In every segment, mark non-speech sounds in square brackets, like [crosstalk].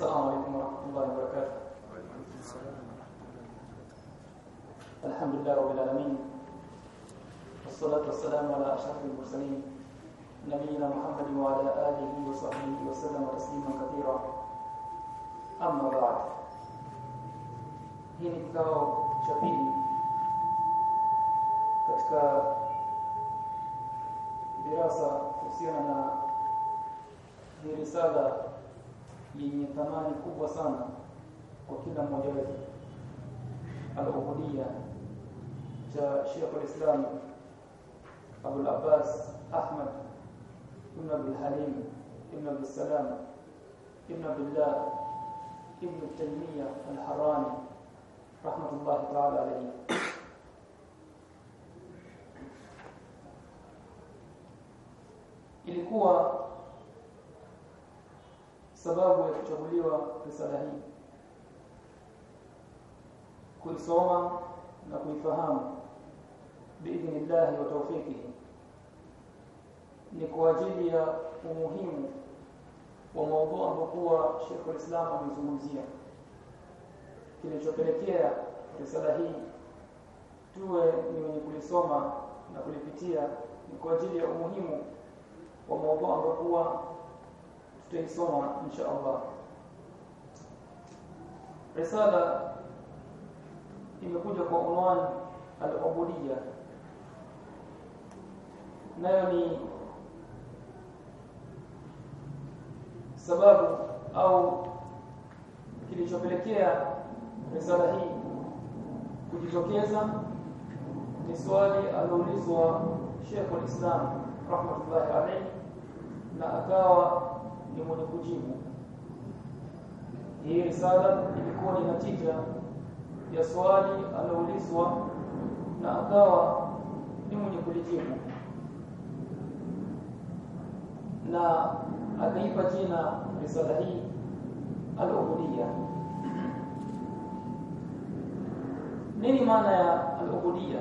السلام عليكم ورحمة الله وبركاته. الحمد لله رب العالمين. والصلاة والسلام على أشرف المرسلين. نبينا محمد وعلى آله وصحبه وسلم تسليما كثيرا. أما بعد. hii ni kikao cha pili katika dirasa risala yenye thamani kubwa sana kwa kila mmoja wetu al-ubudiyya cha Sheikh al-Islam Abu al-Abbas Ahmad ibn Abdul Halim ibn Abdul Salam ibn Abdullah ibn Taymiyyah al-Harrani rahmatullahi ta'ala alayhi ilikuwa sababu ya kuchaguliwa risala hii kuisoma na kuifahamu biidhnillahi wa tawfiqihi ni kwa ajili ya umuhimu wa maudhui ambokuwa Sheikh al-Islam amezungumzia. Kilichopelekea risala hii tuwe ni wenye kulisoma na kulipitia ni kwa ajili ya umuhimu wa maudhui ambokuwa tutaisoma insha Allah risala imekuja kwa unwani al-ubudiyya nayo ni sababu au kilichopelekea risala hii kujitokeza ni swali aloulizwa Sheikh al-Islam rahmatullahi alayhi na akawa ni mwenye kujibu hii risala ilikuwa ni natija ya swali aloulizwa na akawa ni mwenye kulijibu. Na akaipa jina risala hii al-ubudiyya. Nini maana ya al-ubudiyya?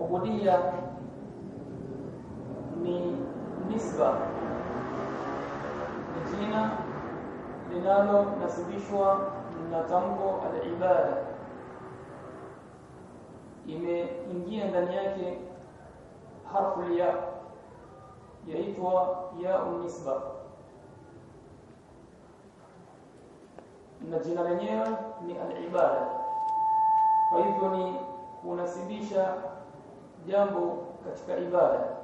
Ubudiyya ni nisba. ni jina linalo nasibishwa na tamko al-ibada. Imeingia ndani yake harfu ya. Yaitwa ya unisba na jina lenyewe ni al-ibada. Kwa hivyo ni kunasibisha jambo katika ibada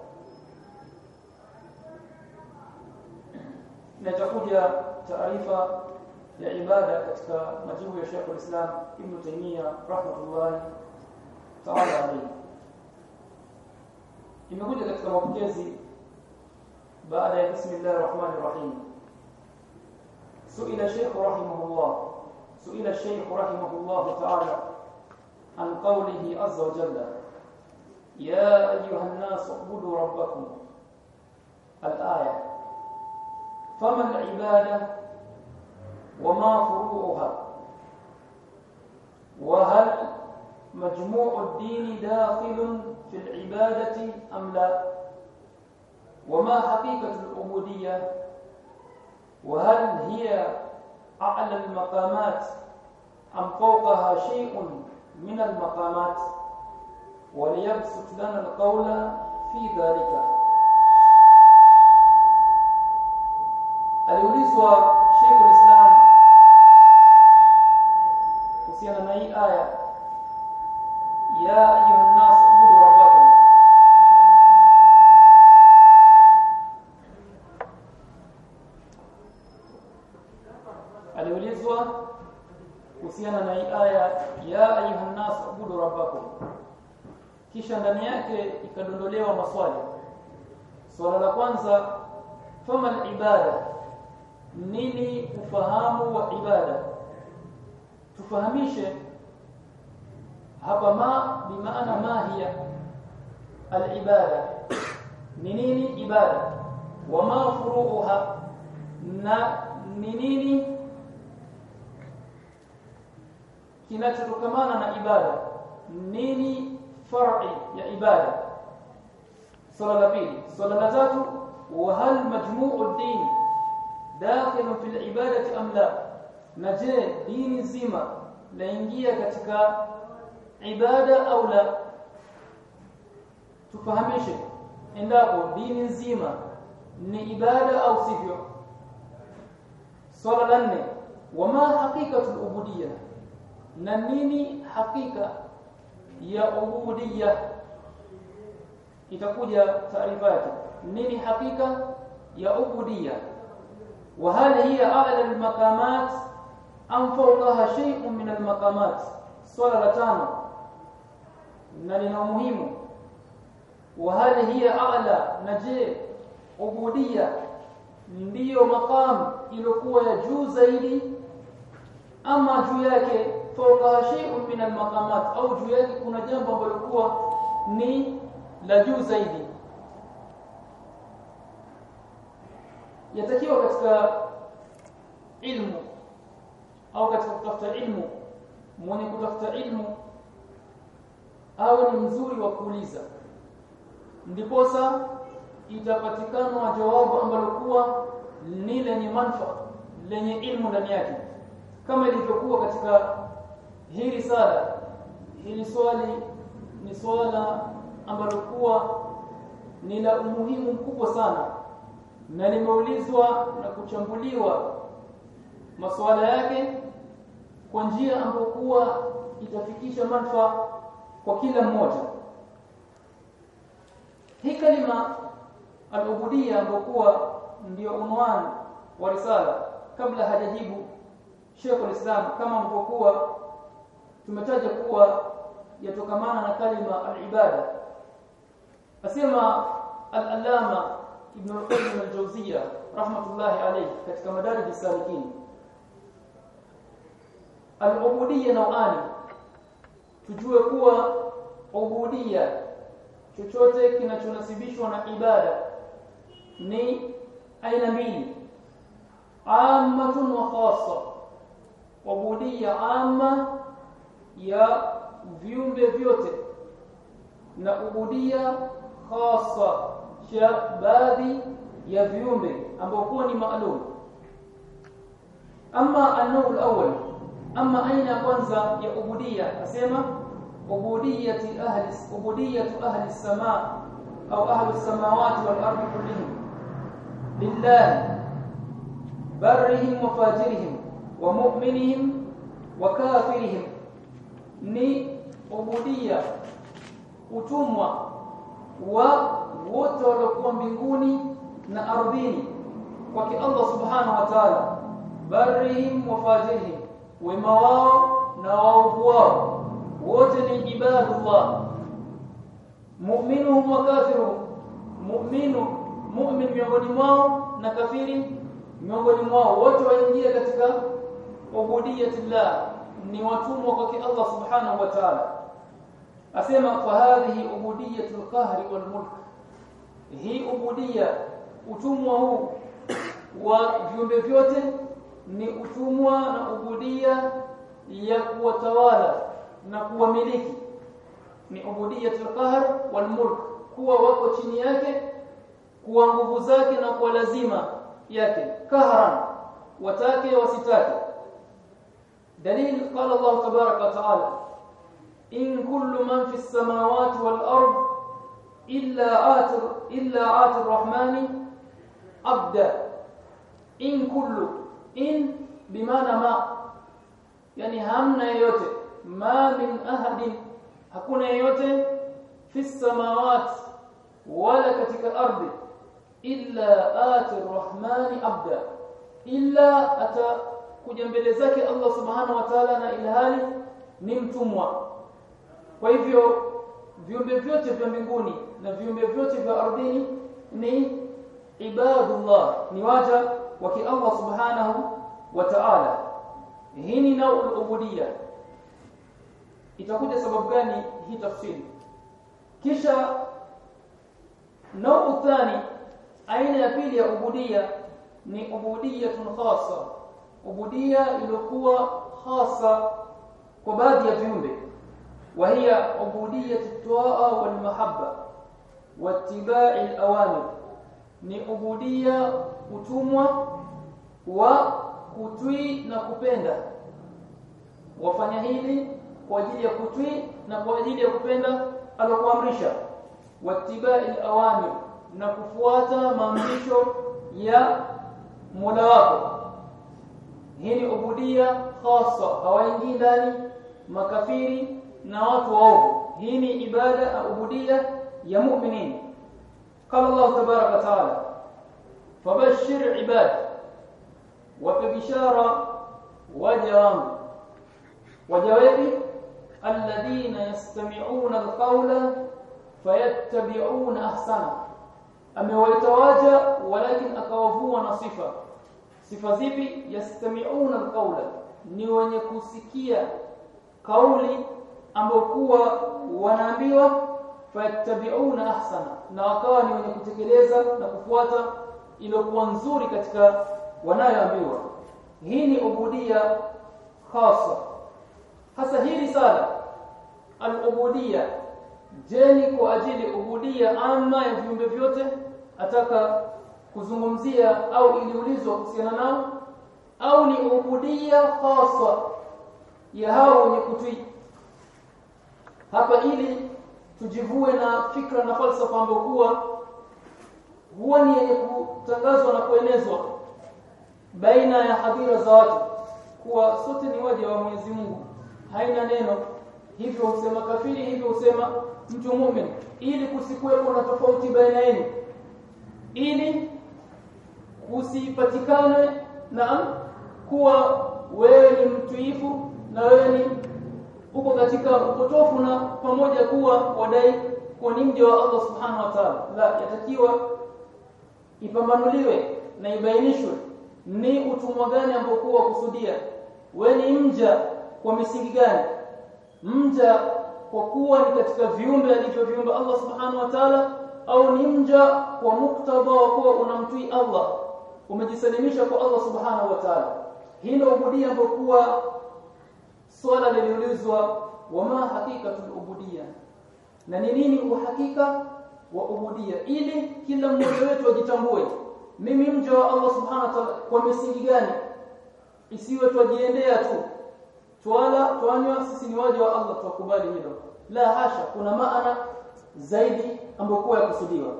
inachokuja taarifa ya ibada katika majibu ya Sheikh al-Islam Ibn Taymiyyah rahmatullahi ta'ala alayhi imekuja katika mapokezi baada ya bismillahir rahmanir rahim suila Sheikh rahimahullah suila Sheikh rahimahullah ta'ala an qawlihi azza wa jalla ya ayuha an-nas ubudu rabbakum al-aya fama al-ibada وما فروعها؟ وهل مجموع الدين داخل في العبادة أم لا؟ وما حقيقة العبودية؟ وهل هي أعلى المقامات أم فوقها شيء من المقامات؟ وليبسط لنا القول في ذلك. Aliulizwa Sheikh al-Islam kuhusiana na hii aya ya ayuha nas ubudu rabbakum aliulizwa kuhusiana na hii aya ya ayuha nas ubudu rabbakum kisha ndani yake ikadondolewa maswali swala la kwanza fama al-ibada nini ufahamu wa ibada tufahamishe hapa ma bimaana ma hiya alibada. Ni nini ibada? Wa ma furuuha na ni nini kinachotokamana na ibada? Nini far'i ya ibada? Swala la pili. Swala la tatu wa hal majmu'u ad-din dakhilun fil ibadati am la? Na je dini nzima laingia katika ibada au la. Tufahamishe endapo dini nzima ni ibada au sivyo? Swala la nne wama haqiqatul ubudiyya? Na nini hakika ya ubudiyya? Itakuja taarifa yake. Nini hakika ya ubudiyya? Wa hal hiya a'la am fawqaha shay'un min al-maqamat swala la tano na lina umuhimu wa hal hiya a'la na je ubudiyya ndiyo maqam iliyokuwa ya juu zaidi ama juu yake fawqa shay'un min al-maqamat au juu yake kuna jambo ambalo kuwa ni la juu zaidi yatakiwa katika ilmu au katika kutafuta ilmu mwenye kutafuta ilmu awe ni mzuri wa kuuliza. Ndiposa itapatikana jawabu ambalo kuwa ni lenye manufaa lenye ilmu ndani yake. Kama ilivyokuwa katika hii risala hili swali ni swala ambalo kuwa ni la umuhimu mkubwa sana na limeulizwa na kuchambuliwa masuala yake kwa njia ambayo kuwa itafikisha manufaa kwa kila mmoja. Hii kalima alubudia ambayo kuwa ndio unwani wa risala kabla hajajibu Sheikh al-Islam kama mpokuwa tumetaja kuwa yatokamana na kalima al-ibada. Asema al-allama ibn al-qayyim al-jawziyya rahmatullahi alayhi katika madarij as-salikin al-ubudiyya nauani. Tujue kuwa ubudiyya chochote kinachonasibishwa na ibada ni aina mbili. Ammatun wa khassa. Ubudiyya amma ya viumbe vyote na ubudia khasa cha baadhi ya viumbe ambao kuwa ni maalum. Ama anau alawwal ama aina ya kwanza ya ubudia asema ubudiyati ahli ubudiyatu ahli as-samaa au ahli as-samawati wal ardi kullihim. Lillah barrihim wa fajirihim wa mu'minihim wa kafirihim. Ni ubudia utumwa wa wote waliokuwa mbinguni na ardhini kwake Allah subhanahu wa ta'ala. Barrihim wa fajirihim waovu wao wote ni ibadullah mu'minuhum wa kafiruhum mu'minu mu'min miongoni mwao na kafiri miongoni mwao wote waingia katika ubudiyatillah ni watumwa kwake Allah subhanahu wa ta'ala asema fa hadhihi ubudiyatul qahri wal mulk hii ubudia utumwa huu wa viumbe vyote ni utumwa na ubudia ya kuwatawala na kuwamiliki ni ubudiyatul qahr wal mulk kuwa wako chini yake kuwa nguvu zake na kwa lazima yake kahran watake wasitake dalil qala Allah tabaraka wa taala in kullu man fi as-samawati wal ard illa atir illa atir rahmani abda in kullu in bimaana ma yani hamna yeyote ma min ahadin hakuna yeyote fi samawati wala katika ardhi illa ati rahmani abda illa atakuja mbele zake Allah subhanahu wa ta'ala na ilhali ni mtumwa kwa hivyo viumbe vyote vya mbinguni na viumbe vyote vya ardhini ni ibadullah ni waja wa Allah subhanahu wa ta'ala. Hii ni naul ubudiyya itakuja sababu gani hii tafsiri? Kisha nau thani aina ya pili ya ubudiyya ni ubudiyatun khassa ubudiyya iliyokuwa hasa kwa baadhi ya viumbe. Ubudiyatu tuaa wal mahabba wattiba'i al-awamir ni ubudiyya utumwa wa kutwii na kupenda. Wafanya hili kwa ajili ya kutwii na kwa ajili ya kupenda alokuamrisha watibai awamir na kufuata maamrisho ya Mola wako. Hii ni ubudia hasa hawaingii ndani makafiri na watu waovu. Hii ni ibada ubudia ya muumini qala Allah tabaraka taala fabashshir ibad wa bishara waja wangu waja wepi alladhina yastami'una alqawla fayattabi'una ahsana amewaita waja walakin akawavua na sifa sifa zipi yastami'una alqawla ni wenye kusikia kauli ambayo kuwa wanaambiwa fayattabi'una ahsana na wakawa ni wenye kutekeleza na kufuata iliyokuwa nzuri katika wanayoambiwa. Hii ni ubudia khasa. Hasa hili sala al-ubudia. Je ni kwa ajili ubudia ama ya viumbe vyote? Ataka kuzungumzia au iliulizwa kuhusiana nao? Au ni ubudia khasa ya hao wenye kutii hapa ili tujivue na fikra na falsafa ambayo kuwa huwa ni yenye kutangazwa na kuenezwa baina ya hadhira za watu kuwa sote ni waja wa Mwenyezi Mungu. Haina neno. Hivyo usema kafiri hivyo usema mtu muumini. Ili kusikuwepo na tofauti baina yenu. Ili usipatikane na kuwa wewe ni mtuifu na wewe ni uko katika upotofu na pamoja kuwa wadai kuwa ni mja wa Allah subhanahu wa ta'ala. La yatakiwa ipambanuliwe na ibainishwe. Ni utumwa gani ambao kuwa kusudia? We ni mja kwa misingi gani? Mja kwa kuwa ni katika viumbe alivyoviumba Allah subhanahu wa ta'ala au ni mja kwa muktadha wa kuwa unamtii Allah? Umejisalimisha kwa Allah subhanahu wa ta'ala. Ndio ubudia ambayo kuwa swala liliulizwa wama hakikatul ubudia? Na ni nini uhakika wa ubudia ili kila mmoja wetu ajitambue. Mimi mja wa Allah subhanahu wa ta'ala kwa misingi gani? Isiwe tujiendea tu. Twala twanywa sisi ni waja wa Allah tukubali hilo. La hasha kuna maana zaidi ambayo kwa kusudiwa.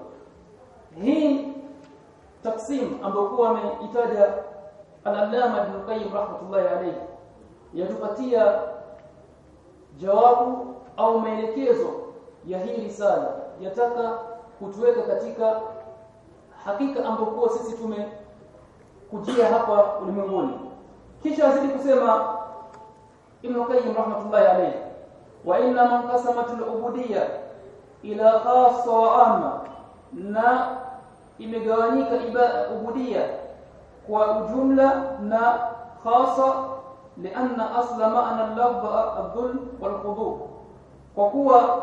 Hii taksim ambayo kwa ameitaja al-allama ibn qayyim rahmatullahi alayhi yatupatia jawabu au maelekezo ya hii risala yataka kutuweka katika hakika ambapo sisi sisi tumekujia hapa ulimwenguni. Kisha azidi kusema Ibn Qayyim rahmatullahi alayhi wa inna man qasamat al-ubudiyya ila khassa wa amma na imegawanyika ubudiyya kwa ujumla na khassa lianna asla ma'na al-lafdh al-dhulm wal-khudu. Kwa kuwa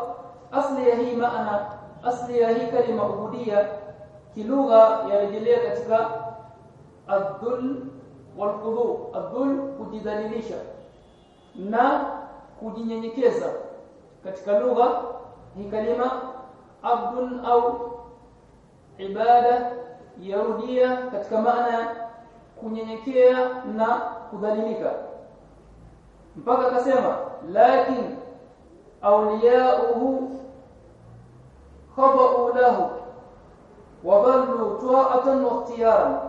asli ya hii maana asli ya hii kalima ubudia kilugha yarejelea katika adhul walqudu ad-dhul kujidhalilisha na kujinyenyekeza katika lugha hii kalima abdun au ibada yarudia katika maana kunyenyekea na kudhalilika. Mpaka akasema lakin awliyauhu khaba'u lahu wa dhallu ta'atan wa ikhtiyara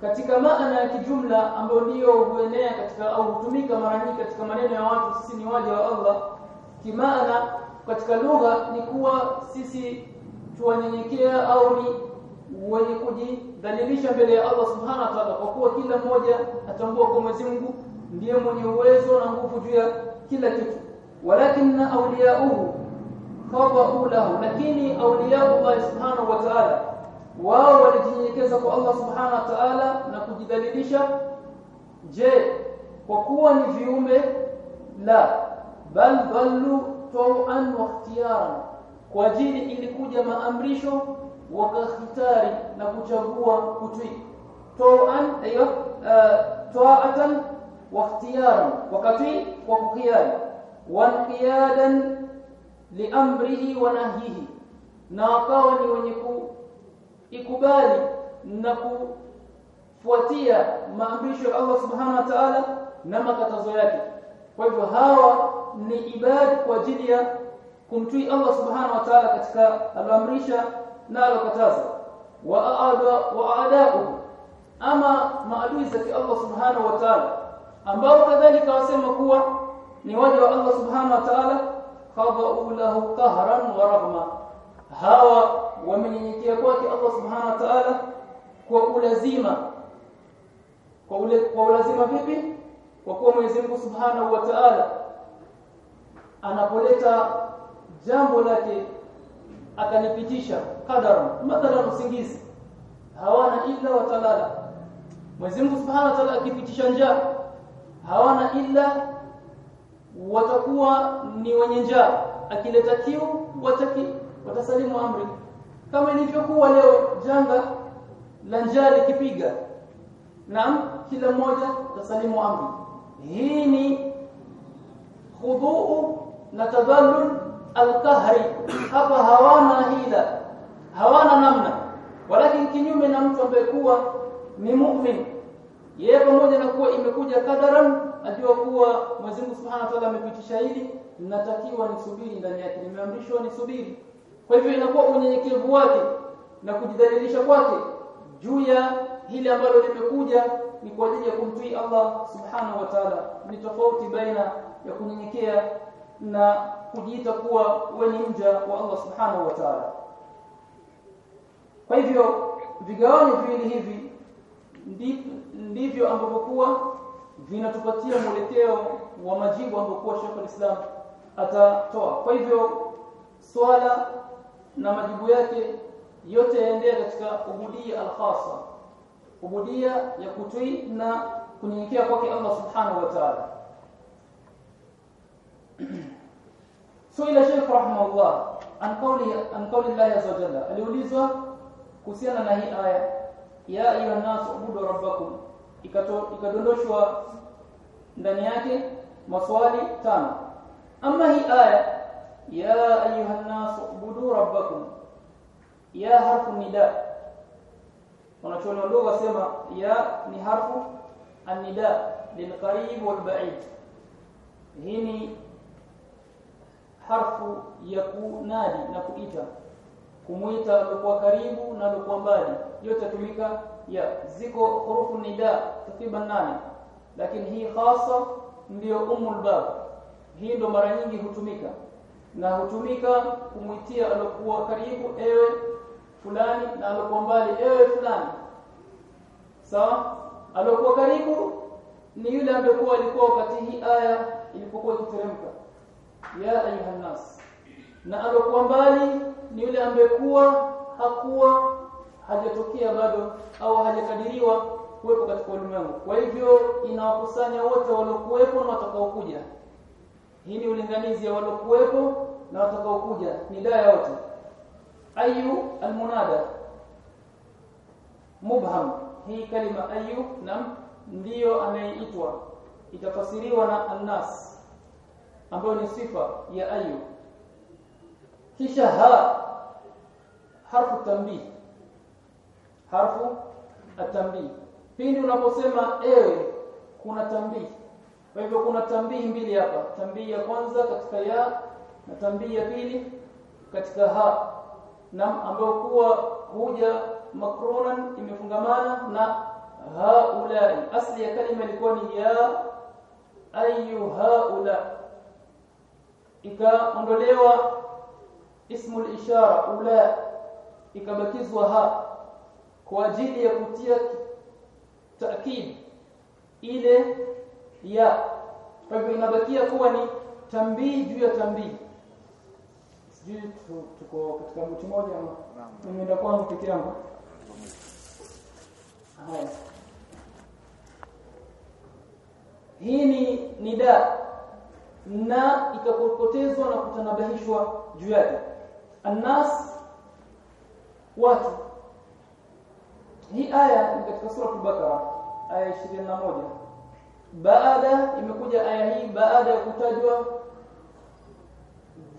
katika maana ya kijumla ambayo ndiyo huenea katika au hutumika mara nyingi katika maneno ya watu sisi ni waja wa Allah kimaana katika lugha ni kuwa sisi tuwanyenyekea au ni wenye kujidhalilisha mbele ya Allah subhanahu wa ta'ala kwa kuwa kila mmoja atambua kwa Mwenyezi Mungu ndiye mwenye uwezo na nguvu juu ya kila kitu ولكن أولياؤه خطأوا له. لكن أولياء الله سبحانه وتعالى. ووالجين يكزكو الله سبحانه وتعالى؟ نكجدللش جي وكوا نفيهم لا. بل ظلوا طوعا واختيارا. وجين إلكوجة ما أمرشوا وكاختاري نكجبوا كتوي طوعا أيوه آه، طواعة واختيارا. وكتوي وكخياري. Wa qiyadan liamrihi wa nahyihi na wakawa ni wenye kuikubali na kufuatia maamrisho ya Allah subhanahu wa ta'ala na makatazo yake. Kwa hivyo hawa ni ibad kwa ajili ya kumtii Allah subhanahu wa ta'ala katika aloamrisha na alokataza. Wa aada wa aadahu ama maadui zake Allah subhanahu wa ta'ala ambao kadhalika wasema kuwa ni waja wa Allah subhanahu wa ta'ala khada'u lahu qahran wa rahma. Hawa wamenyenyekea kwake Allah subhanahu wa ta'ala kwa ulazima. Kwa ule kwa ulazima vipi? Kwa kuwa Mwenyezi Mungu subhanahu wa ta'ala anapoleta jambo lake akanipitisha qadara mathalan usingizi. Hawana illa watalala Mwenyezi Mungu subhanahu wa ta'ala akipitisha njaa hawana illa watakuwa ni wenye njaa akileta kiu wataki watasalimu amri. Kama ilivyokuwa leo janga la njaa likipiga naam kila mmoja atasalimu amri. Hii ni khuduu na tadallul alqahri. Hapa hawana hila hawana namna. Walakin kinyume na mtu ambaye kuwa ni mu'min yeye pamoja na kuwa imekuja kadaran ajua kuwa Mwenyezi Mungu Subhanahu wa Ta'ala amepitisha hili natakiwa nisubiri ndani yake. Nimeamrishwa nisubiri. Kwa hivyo inakuwa unyenyekevu wake na kujidhalilisha kwake juu ya hili ambalo limekuja ni kwa ajili ya kumtii Allah Subhanahu wa Ta'ala. Ni tofauti baina ya kunyenyekea na kujiita kuwa wewe ni mja wa Allah Subhanahu wa Ta'ala. Kwa hivyo vigawanyo viwili hivi ndivyo ambavyo kuwa vinatupatia mwelekeo wa majibu ambayo kwa Sheikh al-Islam atatoa. Kwa hivyo swala na majibu yake yote yaendea katika ubudia al-khassa ubudia ya kutii na kunyenyekea kwake Allah subhanahu wa ta'ala. [clears throat] Suila Sheikh rahimahullah an qawli an qawli Allah azza wa jalla. Aliulizwa kuhusiana na hii aya ya ayuha nas ubudu rabbakum ikadondoshwa ndani yake maswali tano. Ama hii aya ya ayuha nas ubudu rabbakum. Ya harfu nida. Wanachuoni wadogo wasema ya ni harfu an-nida lilqarib walba'id hii ni harfu ya kunadi na kuita. Kumuita alikuwa karibu na alikuwa mbali. Yote tumika ya ziko hurufu nida takriban nane. Lakini hii hasa ndiyo umul bab. Hii ndo mara nyingi hutumika. Na hutumika kumwitia alokuwa karibu ewe fulani na alokuwa mbali ewe fulani. Sawa? So, alokuwa karibu ni yule ambaye alikuwa wakati hii aya ilipokuwa ikiteremka. Ya ayuha nas. Na alokuwa mbali ni yule ambaye kuwa hakuwa hajatokea bado au hajakadiriwa kuwepo katika ulimwengu. Kwa hivyo inawakusanya wote waliokuwepo na watakaokuja. Hii ni ulinganizi ya waliokuwepo na watakaokuja. Ni daya wote. Ayu almunada. Mubham. Hii kalima ayu nam ndiyo anayeitwa. Itafasiriwa na annas ambayo ni sifa ya ayu kisha ha harfu tanbih harfu atambii pindi unaposema ewe kuna tambii. Kwa hivyo kuna tambii mbili hapa. Tambii ya kwanza katika ya na tambii ya pili katika ha. Na ambayo kuwa huja makrunan imefungamana na haula asli ya kalima ilikuwa ni ya ayu haula. Ikaondolewa ismu al-ishara ula. Ikabakizwa ha kwa ajili ya kutia taakid. Ile ya kwa hivyo inabakia kuwa ni tambii juu ya tambii. Sijui tuko katika mtu moja ama? Nimeenda kwangu peke yangu. Haya. Hii ni nida. Na ikapotezwa na kutanabahishwa juu yake. Annas watu hii aya ni katika sura al-Baqara aya 21 baada imekuja aya hii baada ya kutajwa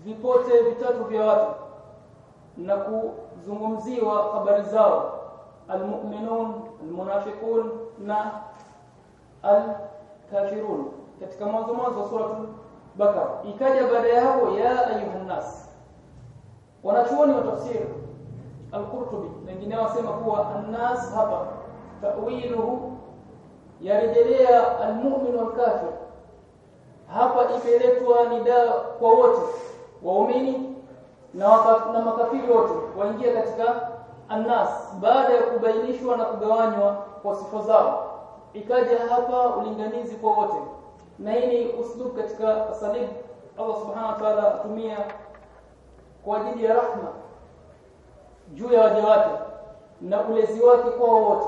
vipote vitatu vya watu na kuzungumziwa habari zao. Almu'minun almunafiqun na alkafirun. Katika mwanzo mwanzo wa sura Bakara ikaja baada ya hapo ya ayuhan nas wanachuoni wa tafsiri al-Qurtubi. Wengine wasema kuwa an-nas hapa. Tawiluhu yarejelea al-mu'min wal kafir hapa imeletwa nida kwa wote waumini na, na makafiri wote waingia katika annas. Baada ya kubainishwa na kugawanywa kwa sifa zao ikaja hapa ulinganizi kwa wote. Na hii ni uslub katika salib Allah subhanahu wa ta'ala atumia kwa ajili ya rahma juu ya waja wake na ulezi wake kwa wote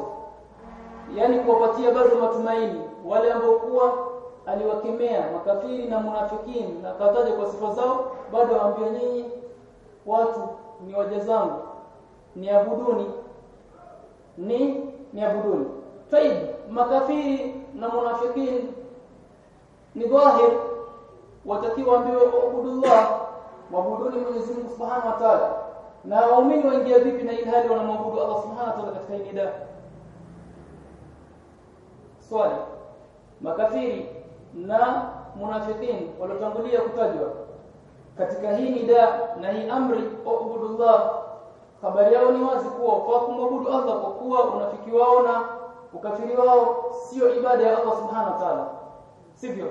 yani kuwapatia bado matumaini wale ambao kuwa aliwakemea makafiri na munafikini na kataja kwa sifa zao bado waambia nyinyi watu ni waja zangu niabuduni ni niabuduni. Taib makafiri na munafikini ni dhahir watakiwa ambiwe ubudullah mabuduni Mwenyezi Mungu Subhanahu wa Ta'ala na waumini waingia vipi na ile hali wanamwabudu Allah Subhanahu wa Ta'ala katika ibada swali. Makafiri na munafikin waliotangulia kutajwa katika hii nida na hii amri ubudullah habari yao ni wazi kuwa kwa kumwabudu Allah kwa kuwa unafiki wao na ukafiri wao sio ibada ya Allah Subhanahu wa Ta'ala. Sivyo?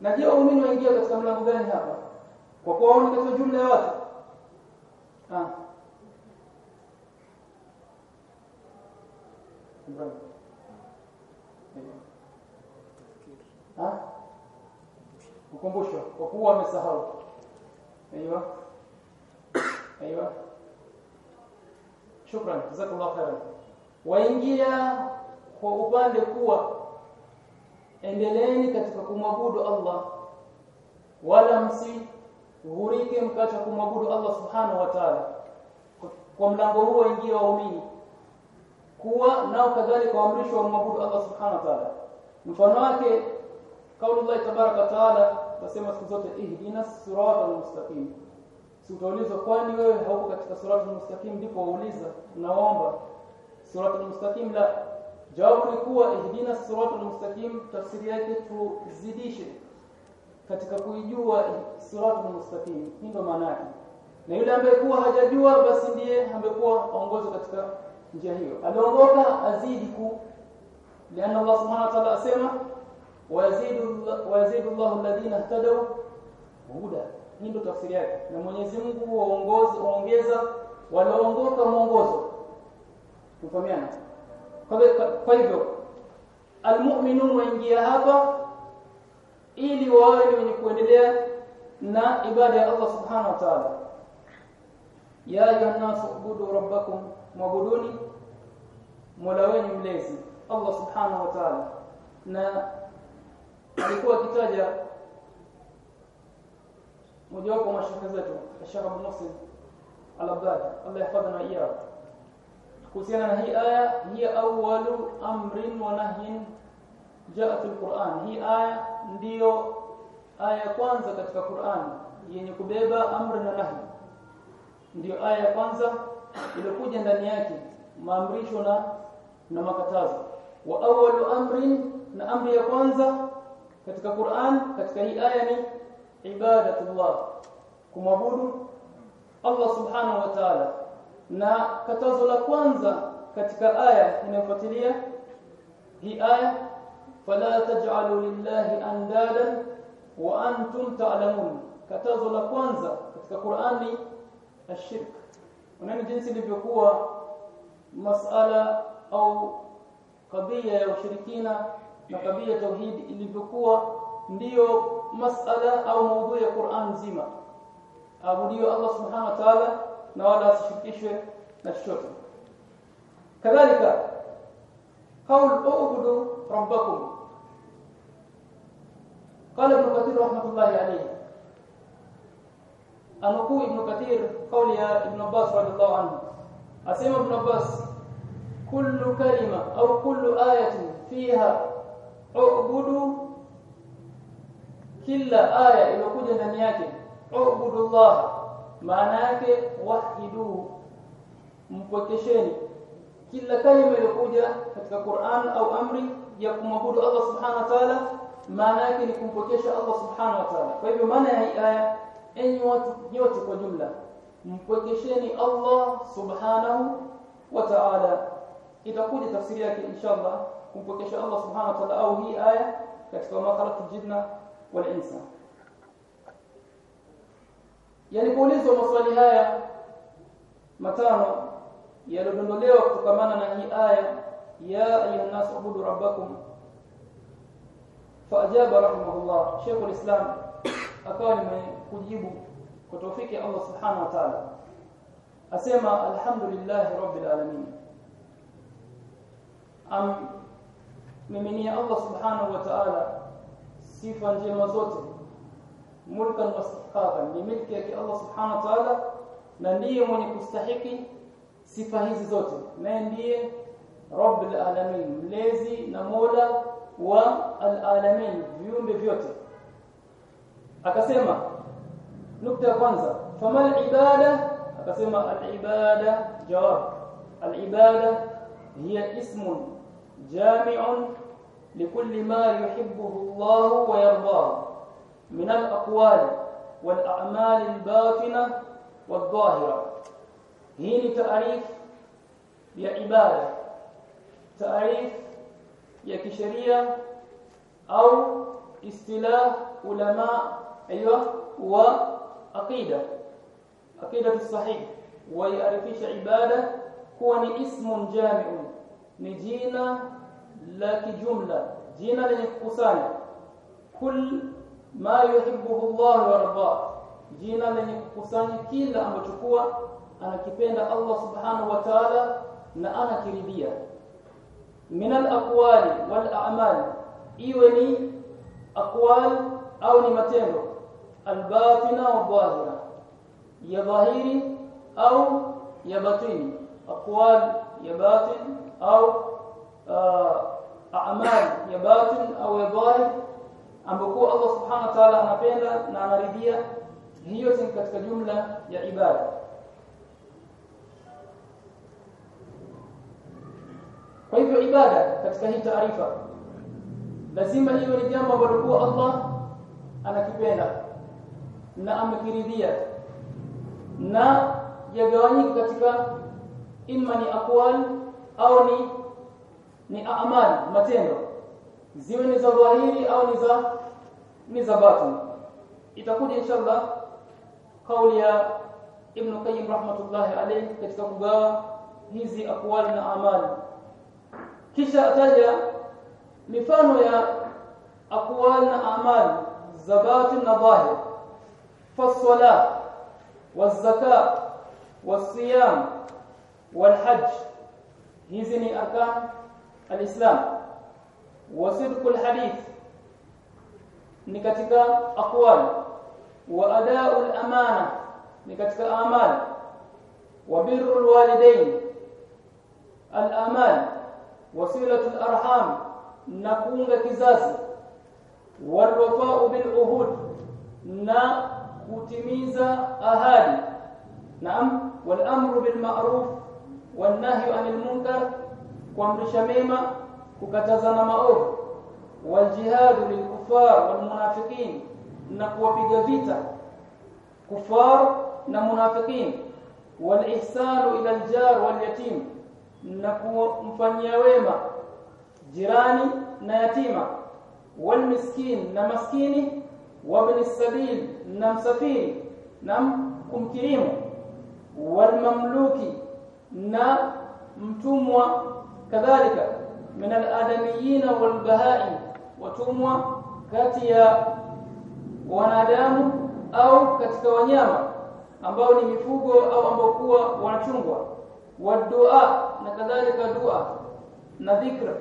Na je waumini waingia katika mlango gani hapa? Kwa kuwa wao ni katika jumla ya watu. Ah ah ukumbusho kwa kuwa wamesahau. Aiywa aiywa shukran jazakallahu khairan. Waingia kwa upande kuwa endeleeni katika kumwabudu Allah wala msihurike mkacha kumwabudu Allah subhanahu wa ta'ala. Kwa mlango huo ingia waumini kuwa nao kadhalika waamrishwa kumwabudu Allah subhanahu wa ta'ala. Mfano wake kauli Allah tabaraka taala nasema siku zote ihdina siratal mustaqim. Si utaulizwa kwani wewe hauko katika siratal mustaqim? Ndipo wauliza naomba. Siratal mustaqim la. Jawabu ni kuwa ihdina siratal mustaqim tafsiri yake tuzidishe katika kuijua siratal mustaqim. Ndio maana yake. Na yule ambaye kuwa hajajua basi ndiye amekuwa aongozwe katika njia hiyo. Aliongoka azidi ku lianna Allah subhanahu wa ta'ala asema wayazidu wayazidu Allahu alladhina ihtadaw huda. Ndio tafsiri yake. Na Mwenyezi Mungu huongoza huongeza walioongoka mwongozo. Kufahamiana kwa hivyo almu'minun waingia hapa ili wawe ni wenye kuendelea na ibada ya Allah subhanahu wa ta'ala. Ya ayyuhan ubudu rabbakum mwabuduni mola wenu mlezi Allah subhanahu wa ta'ala. Na alikuwa akitaja mojawapo wa mashaka zetu Sheikh Abu Muslim Al-Abbad Allah yahfadhana iya kuhusiana na hii aya hiya awwalu amrin wa nahyin jaat al-Qur'an. Hii aya ndiyo aya ya kwanza katika Qur'an yenye kubeba amri na nahi ndiyo aya ya kwanza iliyokuja ndani yake maamrisho na na makatazo wa awwalu amrin na amri ya kwanza katika Qur'an katika hii aya ni ibadatullah kumwabudu Allah subhanahu wa ta'ala na katazo la kwanza katika aya inayofuatilia hii aya fala taj'alu lillahi andadan wa antum ta'lamun katazo la kwanza katika Qur'an ni ashirk unaona jinsi ilivyokuwa masala au kadhia ya ushirikina na kadhia ya tauhid ilivyokuwa ndiyo masala au maudhui ya Qur'an nzima. Abudiwe Allah subhanahu wa ta'ala na wala asishirikishwe na chochote. Kadhalika qaul ubudu rabbakum. Qala ibn kathir rahmatullahi alayhi. Anukuu ibn kathir kauli ya ibn abbas radhiallahu anhu asema ibn abbas kullu kalima au kullu ayatin fiha ubudu kila aya iliyokuja ndani yake ubudullah maana yake wahidu mpwekesheni kila kalima iliyokuja katika Qur'an au amri ya kumwabudu Allah subhanahu wa ta'ala maana yake ni kumpokesha Allah subhanahu wa ta'ala kwa hivyo maana ya aya enyi watu nyote kwa jumla. Mpokesheni Allah subhanahu wa ta'ala. Itakuja tafsiri yake inshallah kumpokesha Allah subhanahu wa ta'ala au hii aya katika ma khalaqtul jinna wal insa yani kuulizwa maswali haya matano yalodondolewa kutokamana na hii aya ya ayuha nas ubudu rabbakum. Faajaba rahimahullah. Sheikh al-Islam akawa nimekujibu kwa tawfiki ya Allah subhanahu wa ta'ala asema alhamdulillah rabbil alamin am miminia Allah subhanahu wa ta'ala sifa njema zote mulkan wastihqaqan ni milki yake Allah subhanahu wa ta'ala na ndiye mwenye kustahiki sifa hizi zote naye ndiye rabbil alamin mlezi na mola wa alalamin viumbe vyote akasema نقطة كونزا فما العبادة؟ أقسم العبادة جواب العبادة هي اسم جامع لكل ما يحبه الله ويرضاه من الأقوال والأعمال الباطنة والظاهرة. هي تعريف يا عبادة. تعريف يا كشرية أو استلاح علماء أيها عقيدة عقيدة الصحيح. ويعرفش عبادة هو اسم جامع. نجينا لك جملة. جينا لنقصان. كل ما يحبه الله ورضاه جينا لنقصان. كل أما تكوى أنا كبين الله سبحانه وتعالى نأنا كريبية من الأقوال والأعمال. إيواني أقوال أو نمتينه al-batina wa dhahira ya dhahiri au ya batini aqwal ya batin au a'mal ya batin au ya dhahir ambapo Allah subhanahu wa ta'ala anapenda na anaridhia hiyo ni katika jumla ya ibada. Kwa hivyo ibada katika hii taarifa lazima iwe ni jambo ambalo kwa Allah anakipenda na amekiridhia na yagawanyika katika imma ni aqwal au ni ni a'mal matendo. Ziwe ni za dhahiri au ni za ni za batin itakuja inshallah kauli ya Ibn Qayyim rahmatullahi alayhi katika kugawa hizi aqwal na amali kisha ataja mifano ya aqwal na amal za batin na dhahir fasala wazaka wasiyam walhajj hizi ni arkan alislam. wasidq alhadith ni katika aqwal. wa ada'u alamana ni katika amal. wa birru alwalidain alamal wasilatu arham na kuunga kizazi. walwafa'u bil uhud na kutimiza ahadi. Naam wal amru bil ma'ruf wan nahyu anil munkar kuamrisha mema kukatazana maovu. Wal jihadu lil kufar wal munafiqin na kuwapiga vita kufar na munafiqin. Wal ihsanu ila al jar wal yatim na kumfanyia wema jirani na yatima. Wal miskin na maskini وابن السبيل نم سفين نم كمكريم والمملوك نم تموى كذلك من الآدميين والبهائم. وتموى كاتيا ونادام أو كاتيا ونياما. ambao ni mifugo أو ambao kuwa wanachungwa wa dua na kadhalika dua na dhikra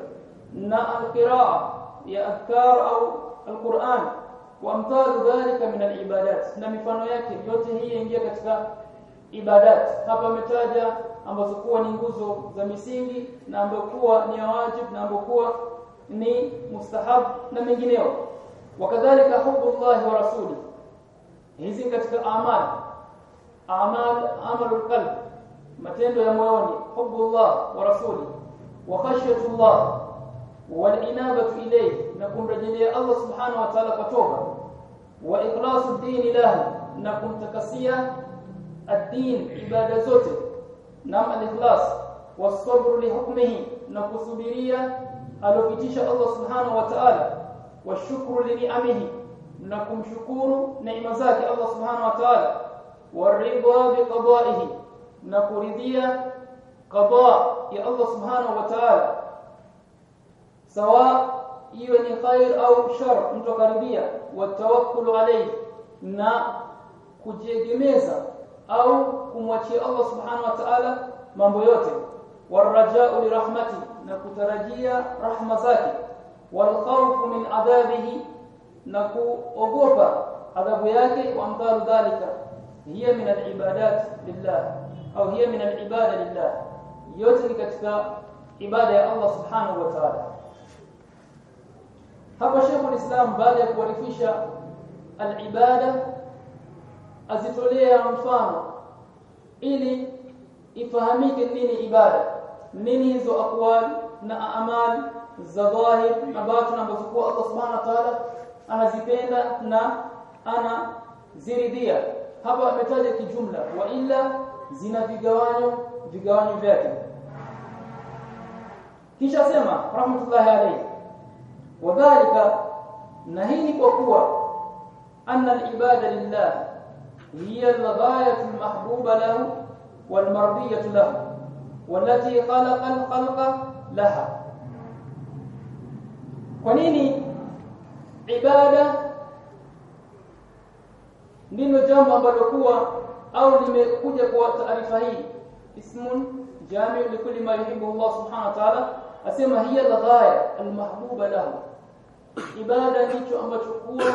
na alqiraa ya athkar au wa amthalu dhalika min alibadat. Na mifano yake yote hii ingia katika ibadat. Hapa ametaja ambazo kuwa ni nguzo za misingi na ambazo kuwa ni wajib na ambazo kuwa ni mustahab na mengineo. Wakadhalika hubbullah wa rasuli. Hizi katika amal. Amal amalul qalb. Matendo ya moyoni hubbullah wa rasuli. Wa khashyatullah wal inabatu ilayhi na kumrejelea Allah subhanahu wa ta'ala kwa toba wa ikhlasu dini lahu na kumtakasia ad-din ibada zote na al-ikhlas was-sabr li hukmihi na kusubiria alopitisha Allah subhanahu wa ta'ala washukuru li ni'amihi na kumshukuru neema zake Allah subhanahu sawa iwe ni khair au shar mtu karibia watawakkulu alayhi na kujiegemeza au kumwachia Allah subhanahu wa ta'ala mambo yote waraja'u li rahmati na kutarajia rahma zake walkhawfu min adhabihi na kuogopa adhabu yake wa amthalu dhalika hiya min al-ibadat lillah au hiya min al-ibada lillah yote ni katika ibada ya Allah subhanahu wa ta'ala hapa Sheikh Islam baada ya kuarifisha al-ibada azitolea mfano ili ifahamike nini ibada nini hizo aqwali na amali za dhahir na batin ambazo kwa Allah subhanahu wa ta'ala anazipenda na anaziridhia hapa ametaja kijumla wa illa zina vigawanyo vigawanyo vyake kisha sema rahmatullahi alayhi وذلك نهيني قوة أن العبادة لله هي الغاية المحبوبة له والمرضية له والتي خلق الخلق لها. ونيني عبادة نين جامع بلقوة أو لمكوجة قوة أريفهي اسم جامع لكل ما يحبه الله سبحانه وتعالى. أسمى هي الغاية المحبوبة له. Ibada ndicho ambacho kuwa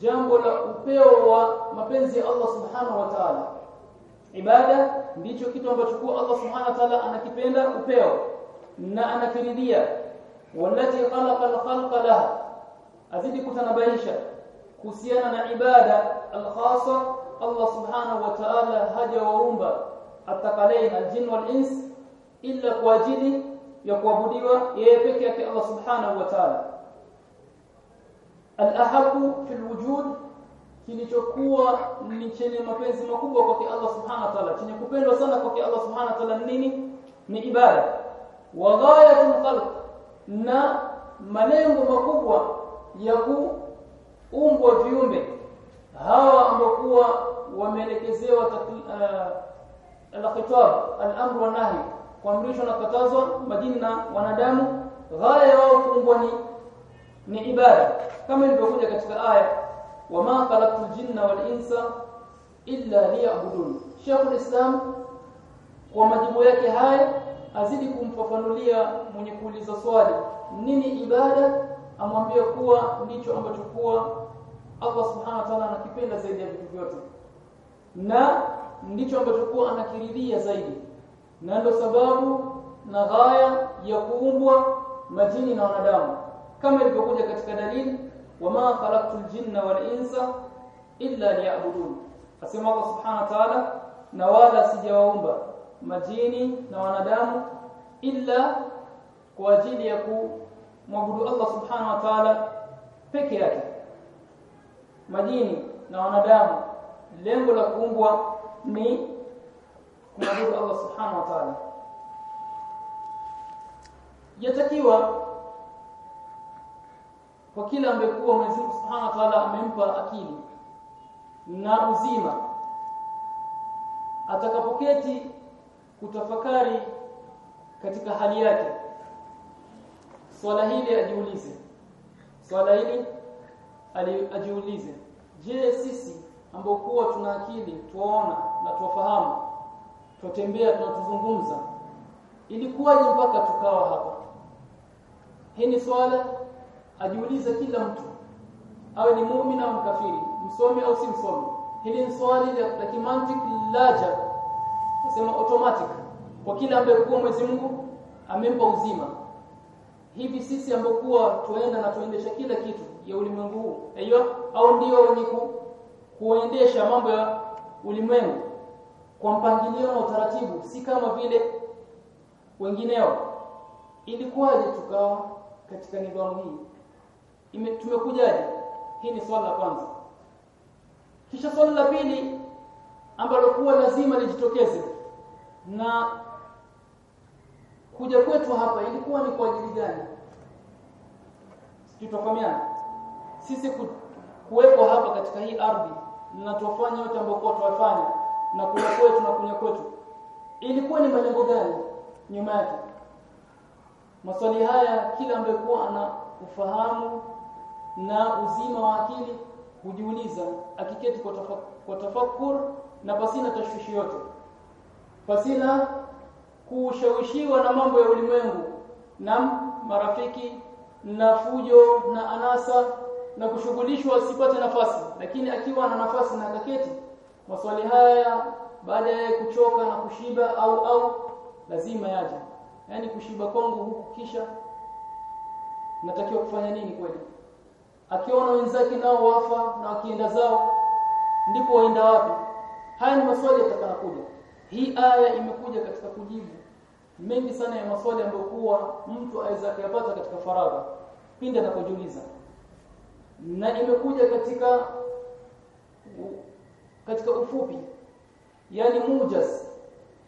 jambo la upeo wa mapenzi ya Allah subhanahu wa ta'ala ibada ndicho kitu ambacho kuwa Allah subhanahu wa ta'ala anakipenda upeo na anakiridhia walati khalaqa al-khalqa laha azidi kutanabaisha kuhusiana na ibada al-khassa Allah subhanahu wa ta'ala hajawaumba atakalain al-jinn wal-ins illa kwa ajili ya kuabudiwa yeye peke yake Allah subhanahu wa ta'ala al-ahabbu fi al-wujud kilichokuwa ni chenye mapenzi makubwa kwa Allah subhanahu wa ta'ala chenye kupendwa sana kwa Allah subhanahu wa ta'ala nini? Ni ibada. Wa ghayatul na malengo makubwa ya kuumbwa viumbe. Hawa ambokuwa wameelekezewa al-khitab al-amr wa nahi kuamrishwa na katazwa majini na wanadamu ghaya wao kuumbwa ni ni ibada. Kama ilivyokuja katika aya wama khalaqtul jinna wal insa illa liya'budun. Sheikh islam kwa majibu yake haya azidi kumfafanulia mwenye kuuliza swali nini ibada? Amwambia kuwa ndicho ambacho kuwa Allah subhanahu wa ta'ala anakipenda zaidi ya vitu vyote. Na ndicho ambacho kuwa anakiridhia zaidi. Na ndio sababu na ghaya ya kuumbwa majini na wanadamu kama ilivyokuja katika dalili wama khalaqtul jinna wal insa illa liya'budun. Asema Allah subhanahu wa ta'ala na wala sijawaumba majini na wanadamu illa kwa ajili ya kumwabudu Allah subhanahu wa ta'ala peke yake. Majini na wanadamu lengo la kuumbwa ni kumwabudu Allah subhanahu wa ta'ala. Yatakiwa kwa kila ambekuwa Mwenyezi Mungu Subhanahu wa Ta'ala amempa akili na uzima. Atakapoketi kutafakari katika hali yake swala hili ajiulize. Swala hili ajiulize. Je sisi ambao kuwa tuna akili tuona na tuwafahamu tutembea tunatuzungumza ilikuwaje mpaka tukawa hapa? Hii ni swala ajiulize kila mtu. Awe ni muumini au mkafiri msomi au si msomi. Hili ni swali la kimantiki laja nasema automatic. Kwa kila ambaye kwa Mwenyezi Mungu amempa uzima. Hivi sisi ambokuwa tuenda na tuendesha kila kitu ya ulimwengu huu hiyo au ndio wenye ku, kuendesha mambo ya ulimwengu kwa mpangilio na utaratibu si kama vile wengineo. Ilikuwaje tukawa katika nidhamu hii tumekujaje? Hii ni swala la kwanza. Kisha swala la pili ambalo kuwa lazima lijitokeze na kuja kwetu hapa ilikuwa ni kwa ajili gani? Tutafahamiana sisi ku, kuwepo hapa katika hii ardhi na yote ambayo kwa tuwafanya na kuja kwetu na kunya kwetu ilikuwa ni malengo gani nyuma yake? Maswali haya kila ambaye kuwa ana ufahamu na uzima wa akili hujiuliza akiketi kwa, tafa, kwa tafakur na pasina tashwishi yote pasina kushawishiwa na mambo ya ulimwengu na marafiki na fujo na anasa na kushughulishwa asipate nafasi. Lakini akiwa na nafasi na akaketi maswali haya baada ya kuchoka na kushiba au au lazima yaje. Yani kushiba kwangu huku kisha natakiwa kufanya nini kweli akiona wenzake nao wafa na wakienda zao ndipo waenda wapi? Haya ni maswali yatakayokuja. Hii aya imekuja katika kujibu mengi sana ya maswali ambayo kuwa mtu aweza kuyapata katika faragha pindi anapojiuliza na imekuja katika katika ufupi yani mujaz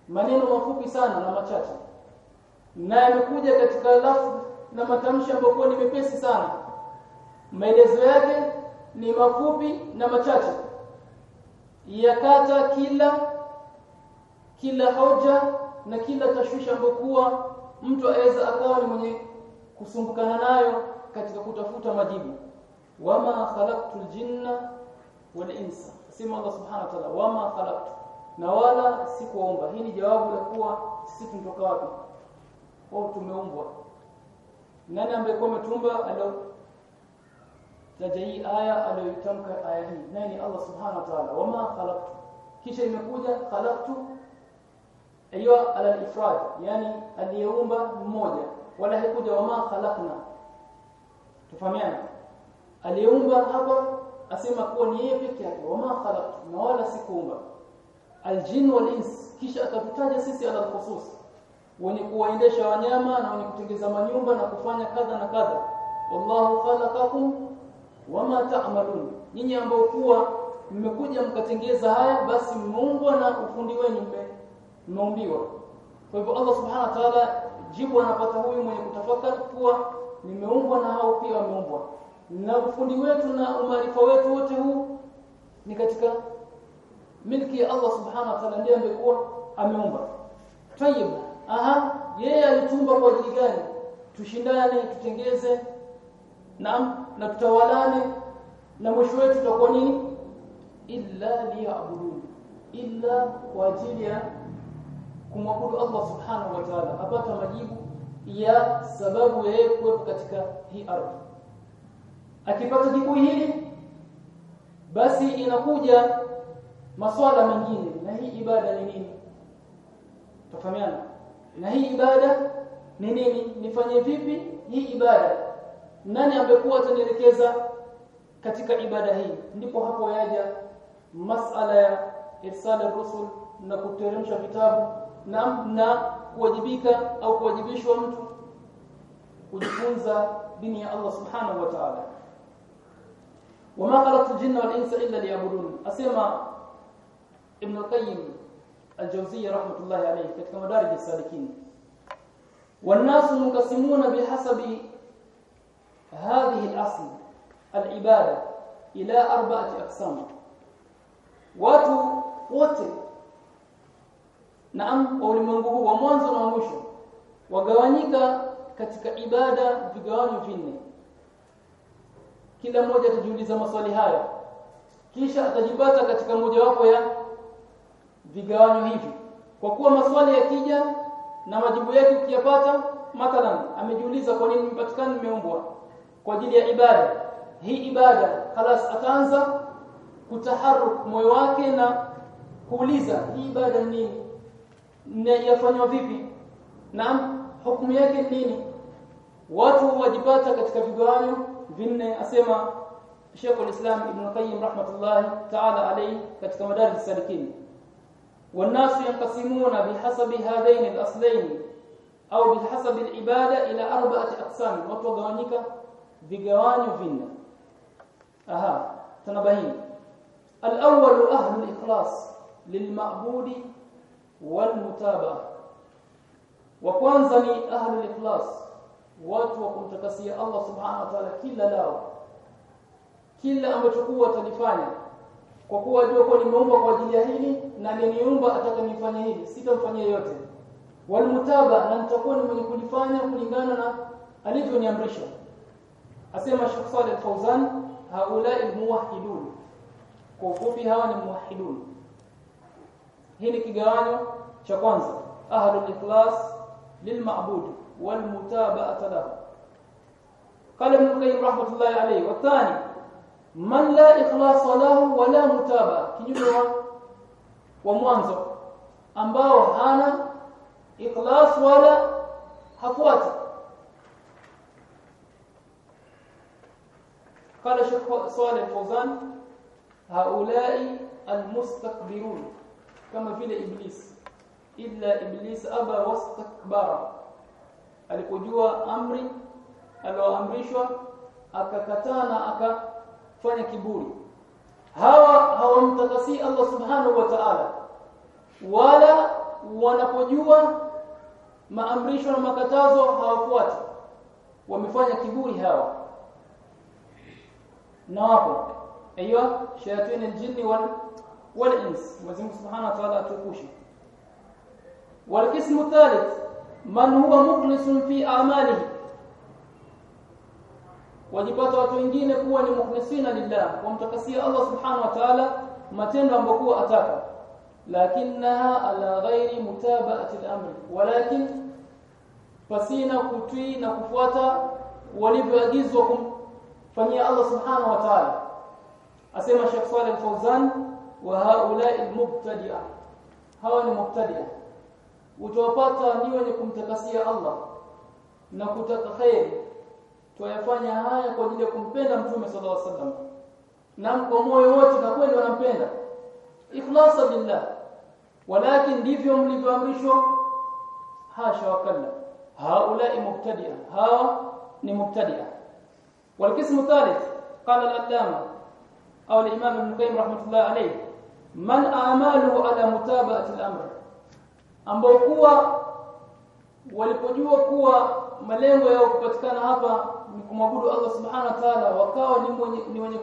maneno mafupi sana na machache. Na imekuja katika lafzi na matamshi ambayo ni mepesi sana maelezo yake ni mafupi na machache. Yakata kila kila hoja na kila tashwishi ambokuwa mtu aweza akawa ni mwenye kusumbukana nayo katika kutafuta majibu. Wama khalaqtul jinna wal insa. Sema Allah subhanahu wa ta'ala wama khalaqtu. Na wala sikuomba. Hii ni jawabu la kuwa sisi tunatoka wapi? Au tumeumbwa. Nani ambaye kwa umetumba taja hii aya aliyotamka aya hii. Nani? Allah subhanahu wa ta'ala. Wama khalaqtu. Kisha imekuja khalaqtu. Aiyo ala al-ifrad. Yani aliyeumba mmoja. Wala haikuja wama khalaqna. Tufahamiana aliyeumba hapa asema kuwa ni yeye peke yake. Wama khalaqtu. Na wala sikuumba. Aljin wal ins kisha akatutaja sisi ala khusus wenye kuwaendesha wanyama na wenye kutengeza manyumba na kufanya kadha na kadha. Wallahu khalaqakum wama ta'malun. Nyinyi ambao kuwa mmekuja mkatengeza haya basi mmeumbwa na ufundi wenu mmeumbiwa kwa hivyo Allah subhanahu wa ta'ala jibu anapata huyu mwenye kutafakari kuwa nimeumbwa na hao pia wameumbwa na ufundi wetu na umaarifa wetu wote huu ni katika milki ya Allah subhanahu wa ta'ala ndiye amekuwa ameumba tayib aha yeye alitumba kwa ajili gani? Tushindane tutengeze na na tutawalane na mwisho wetu tutakuwa nini? Illa liya'budun. Illa kwa ajili ya kumwabudu Allah subhanahu wa ta'ala. Apata majibu ya sababu yeye kuwepo katika hii ardhi. Akipata jibu hili basi inakuja maswala mengine. Na hii ibada ni nini? Tafahamiana. Na hii ibada ni nini? Nifanye vipi hii ibada nani ambekuwa atanielekeza katika ibada hii ndipo hapo yaja masala ya irsal rusul na kuteremsha vitabu na na kuwajibika au kuwajibishwa mtu kujifunza dini ya Allah subhanahu wa ta'ala wama khalaqtu jinna wal insa illa liya'budun asema ibn al-qayyim al-jawziyya rahmatullahi alayhi katika madarij as-salikin والناس منقسمون بحسب هذه الأصل العبادة إلى أربعة أقسام watu wote naam wa ulimwengu huu wa mwanzo na wa mwisho wagawanyika katika ibada vigawanyo vinne kila mmoja atajiuliza maswali haya kisha atajipata katika mojawapo ya vigawanyo hivi kwa kuwa maswali yakija na majibu yake ukiyapata mathalan amejiuliza kwa nini nimepatikana nimeumbwa Kwa ajili ya ibada hii ibada خلاص ataanza kutaharuk moyo wake na kuuliza hii ibada ni nini na yafanywa vipi na hukumu yake ni nini watu wajipata katika vigawanyo vinne asema Sheikh al-Islam Ibn Qayyim rahmatullahi ta'ala alayhi katika madarij salikin والناس ينقسمون بحسب هذين الاصلين bihasab alibada ila arba'ati aqsam watu wagawanyika vigawanyo vinne. Aha tunabaini ahlu alikhlas lilma'budi walmutabaa. Wa kwanza ni ahlu alikhlas watu wa kumtakasia Allah subhanahu wa ta'ala kila lao. Kila ambacho kuwa atalifanya. Kwa kuwa jua kwa nimeumba kwa ajili ya hili na aliniumba atakanifanya hili sitamfanyia yote walmutaba na nitakuwa ni mwenye kulifanya kulingana na alivyoniamrisha أسمى الشيخ صالح الفوزان هؤلاء الموحدون. كوفوفي هوا الموحدون. هنا كيغانو شاكوانزا أهل الإخلاص للمعبود والمتابعة له. قال ابن القيم رحمة الله عليه والثاني من لا إخلاص له ولا متابعة. كيغانو ومعنزا أنباو هانا إخلاص ولا هفواتي قال شيخ صالح الفوزان هؤلاء المستكبرون كما vile iblis illa iblis aba wastakbara alipojua amri aloamrishwa akakataa na akafanya kiburi hawa hawamtakasi Allah subhanahu wa ta'ala wala wanapojua maamrisho na makatazo hawafuati wamefanya kiburi hawa نار أيوة شياطين الجن وال والإنس مزيم سبحانه وتعالى تقوشي والاسم الثالث من huwa mukhlisun fi amalihi, wajipata watu wengine kuwa ni mukhlisina lillah, wamtakasia Allah subhanahu wa ta'ala matendo ambayo kuwa ataka, lakinnaha ala ghairi mutaba'ati al-amri, walakin pasina kutii na kufuata walivyoagizwa فني الله سبحانه وتعالى. اسمع شيخ صالح الفوزان وهؤلاء المبتدئة. هؤلاء المبتدئة. وتوقعت اني وني كمتكاسيه الله. نكتك خير. توفanya haya kwa ajili ya kumpenda صلى الله عليه وسلم. نعم kwa moyo wote na kweli wanampenda ikhlasa billah ولكن ديفيو مليوامرشوا هاشا وكلا. هؤلاء مبتدئة. ها ني مبتدئة. والقسم الثالث قال العلامه او الامام ابن القيم رحمه الله عليه من اعماله على متابعه الامر ambao kuwa walipojua kuwa malengo yao kupatikana hapa ni kumwabudu Allah subhanahu wa ta'ala wakawa ni mwenye, ni wenye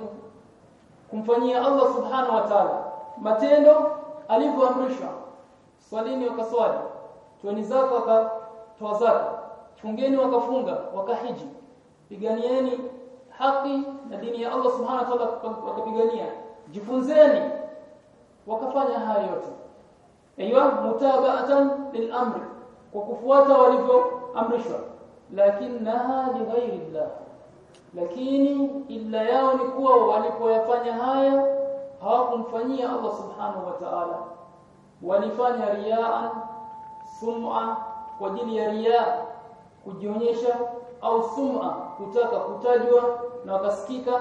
kumfanyia Allah subhanahu wa ta'ala matendo alivyoamrishwa swalini wakaswali toeni zaka wakatoa zaka fungeni wakafunga wakahiji piganieni haki na dini ya Allah subhanahu wa ta'ala wakapigania. Jifunzeni wakafanya haya yote. Aiywa mutaba'atan lil-amri kwa kufuata walivyoamrishwa. Lakinaha li llah lakini illa yao ni kuwa walipoyafanya haya hawakumfanyia Allah subhanahu wa ta'ala. Walifanya riaan sum'a kwa ajili ya riaa kujionyesha au sum'a kutaka kutajwa na wakasikika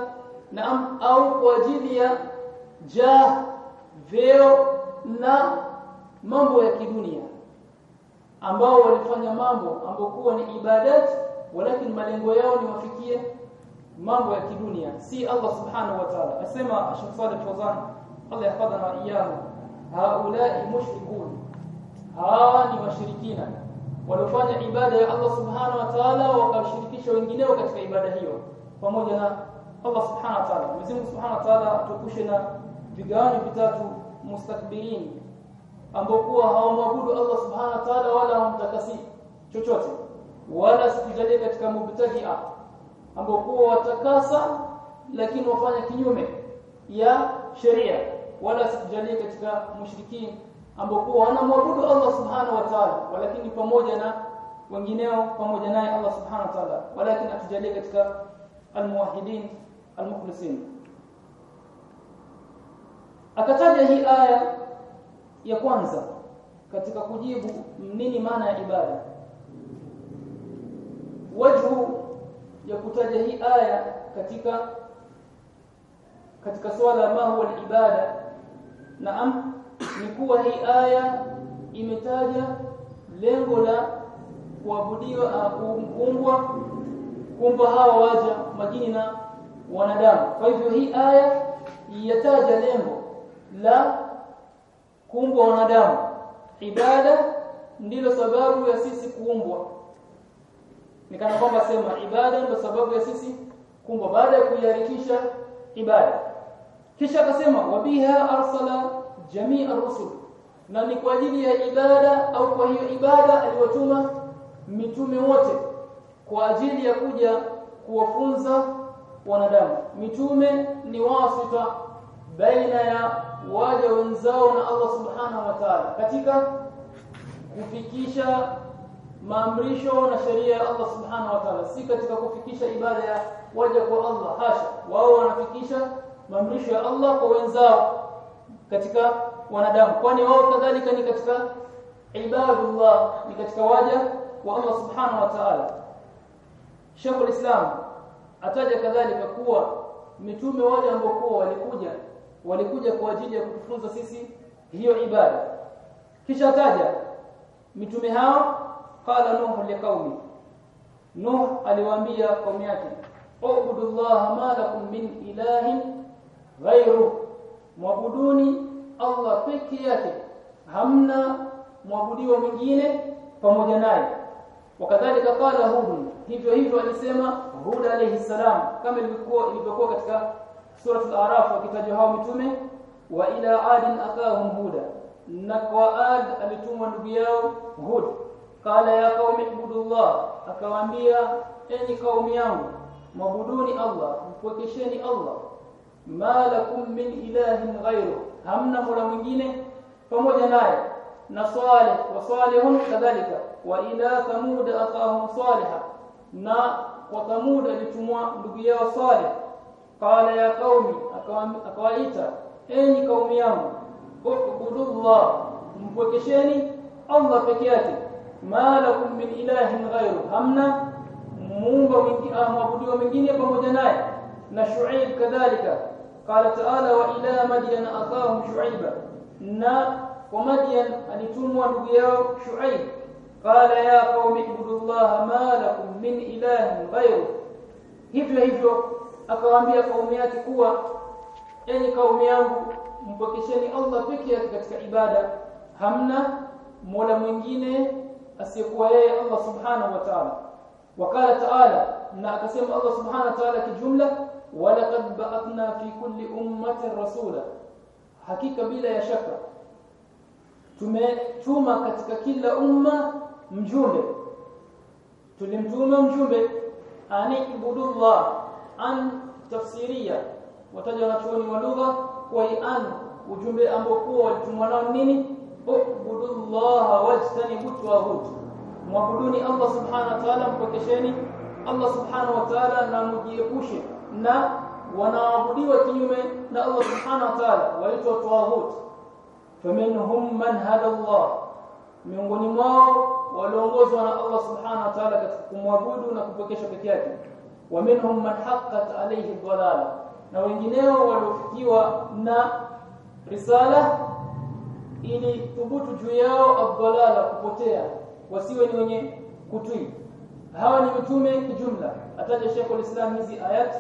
na au kwa ajili ya ja veo na mambo ya kidunia ambao walifanya mambo ambokuwa ni ibadat walakin malengo yao ni wafikie mambo ya kidunia. Si Allah subhanahu wa ta'ala. Asema Sheikh Saleh Fawzan Allah yahfadhana iyyahu haulai mushrikun. Hawa ni washirikina waliofanya ibada ya Allah subhanahu wa ta'ala wakashirikisha wengineo katika ibada hiyo pamoja na Allah subhanahu wa ta'ala. Mwenyezi subhanahu wa ta'ala tukushe na vigawanyo vitatu mustakbirin ambao kuwa hawamwabudu Allah subhanahu wa ta'ala wala hawamtakasi chochote. Wala sijalie katika mubtadi'a ambao kuwa watakasa lakini wafanya kinyume ya sheria. Wala sijalie katika mushrikin ambao kuwa wanamwabudu Allah subhanahu wa ta'ala walakini pamoja na wengineo pamoja naye Allah subhanahu wa ta'ala. Walakini atujalie katika almuwahhidin almukhlisin. Akataja hii aya ya kwanza katika kujibu nini maana ya ibada. Wajhu ya kutaja hii aya katika katika swala ma huwa ibada naam ni kuwa hii aya imetaja lengo la kuabudiwa kuumbwa kuumbwa hawa waja majini na wanadamu. Kwa hivyo hii aya yataja lengo la kuumbwa wanadamu. Ibada ndilo sababu ya sisi kuumbwa. Nikana kwamba sema ibada ndio sababu ya sisi kuumbwa baada ya kuiharikisha ibada. Kisha akasema wabiha arsala jamii ar-rusul. Na ni kwa ajili ya ibada au kwa hiyo ibada aliwatuma mitume wote kwa ajili ya kuja kuwafunza wanadamu mitume ni wasita baina ya waja wenzao na Allah subhanahu wa ta'ala katika kufikisha maamrisho na sheria ya Allah subhanahu wa ta'ala si katika kufikisha ibada ya waja kwa Allah hasha wao wanafikisha maamrisho ya Allah kwa wenzao katika wanadamu kwani wao kadhalika ni katika ibadullah ni katika waja wa Allah subhanahu wa ta'ala Sheikh islam ataja kadhalika kuwa mitume wale ambao walikuja walikuja kwa ajili ya kutufunza sisi hiyo ibada. Kisha ataja mitume hao qala nuhu liqaumi nuh aliwaambia kaumi yake ubudullaha ma lakum min ilahin ghayru mwabuduni Allah peke yake. Hamna mwabudiwa mwingine pamoja naye وكذلك قال هود هيفو هيفو اليسما هود عليه السلام كما يقول بيكون ketika سورة الأعراف وكتابه متومه وإلى عاد اقاهم هود. نكوا عاد اليتوم ندياو هود. قال يا قوم اعبدوا الله. اكوامبيا إني قوم يام معبودوني الله. وكشني الله. ما لكم من إله غيره. همنا مولا مغيره pamoja نصالح. وصالح كذلك. وإلى ثمود أخاهم صالحا. نا وثمود لتموا لبيا صالح. قال يا قومي أقوائتا أين قومي يوم اعبدوا الله. مبكشاني الله فكياتي. ما لكم من إله غيره. همنا؟ مومبا آه، من كئام وبدو ومن جنيا بمجناي نشعيب كذلك. قال تعالى وإلى مدين أخاهم شعيبا. نا ومدين أن يتموا لبيا شعيب. Qala ya qaumi ibudullaha ma lakum min ilahin ghayru hivyo hivyo akawaambia kaumu yake kuwa enyi kaumu yangu mpokesheni Allah peke yake katika ibada hamna mola mwingine asiyekuwa yeye Allah subhanahu wa ta'ala wakala ta'ala na akasema Allah subhanahu wa ta'ala kijumla walaqad ba'athna fi kulli ummatin rasula hakika bila ya shaka tumetuma katika kila umma mjumbe tulimtuma mjumbe ani ibudullah an tafsiria wataja wanachuoni wa lugha kwa an ujumbe ambao kwa walitumwa nao nini ubudullah wajtanibu tawhid mwabuduni Allah subhanahu wa ta'ala mpokesheni Allah subhanahu wa ta'ala na mjiepushe na wanaabudiwa kinyume na Allah subhanahu wa ta'ala waitwa tawhid faminhum man hada Allah miongoni mwao waliongozwa na Allah subhanahu wa ta'ala katika kumwabudu na kupokesha peke yake. Wa minhum man haqqat alayhi dhalala na wengineo waliofikiwa na risala ili thubutu juu yao adhalala kupotea wasiwe ni wenye kutui. Hawa ni mitume kijumla ataja Sheikh al-Islam hizi ayat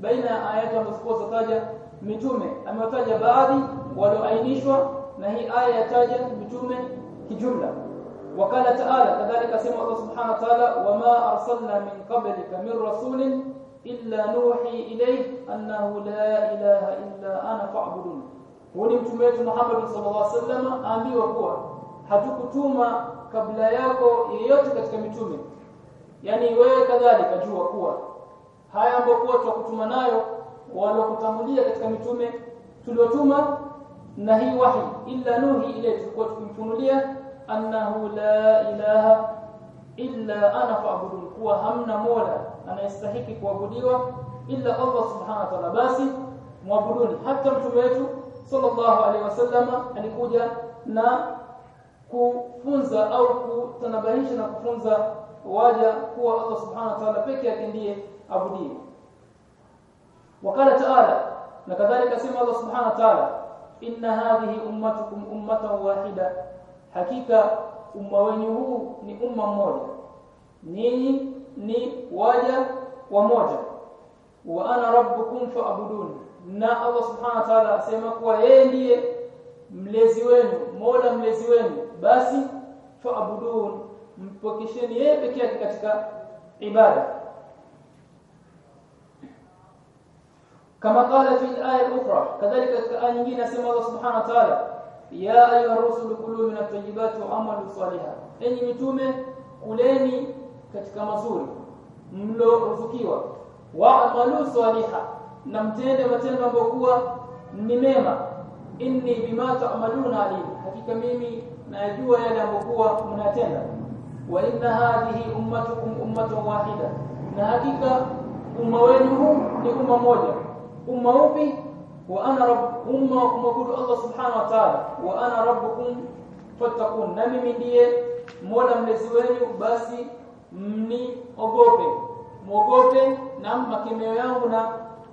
baina ya ayati ambazo taja mitume. Amewataja baadhi walioainishwa na hii aya yataja mitume kijumla wakala taala kadhalika sema Allah subhanahu wa ta'ala wama arsalna min qablika min rasulin illa nuhi ilayhi annahu la ilaha illa ana fa'budun huyu ni mtume wetu Muhammad sallallahu alaihi wasallam aambiwa kuwa hatukutuma kabla yako yeyote katika mitume. Yani wewe kadhalika jua kuwa haya ambayo kuwa tukutuma nayo walokutangulia katika mitume tuliotuma na hii wahi illa nuhi ile tulikuwa tukimfunulia annahu la ilaha illa ana fa'budun. Kuwa hamna mola anayestahiki kuabudiwa illa Allah subhanahu wa ta'ala. Basi muabuduni. Hata mtume wetu sallallahu alaihi wasallama alikuja na kufunza au kutanabahisha na kufunza waja kuwa Allah subhanahu wa ta'ala peke yake ndiye abudiwe wakala ta'ala na kadhalika sema Allah subhanahu wa ta'ala inna hadhihi ummatukum ummatan hakika umma wenyu huu ni umma mmoja. Ninyi ni waja wa moja. Wa ana rabbukum fa'budun. Na Allah subhanahu wa ta'ala asema kuwa yeye ndiye mlezi wenu mola mlezi wenu. Basi fa'budun mpokesheni yeye pekee yake katika ibada. Kama qala fi al-aya al-ukhra kadhalika katika aya nyingine asema Allah subhanahu wa ta'ala ya ayuha ar-rusul kulu min at-tayyibati wa amalu salihan enyi mitume kuleni katika mazuri mlo rufukiwa wa amalu salihan na mtende matendo ambayo ni mema. Inni bima ta'maluna alim hakika mimi najua yale ambayo mnatenda wa inna hadhihi ummatukum ummatan wahida na hakika umma wenu ni umma moja umma upi wa ana rabb umma wa kumabudu Allah subhanahu wa ta'ala. Wa ana rabbukum fattaqun. Na mimi ndiye mola mlezi wenu basi mniogope. Mwogope na makemeo yangu na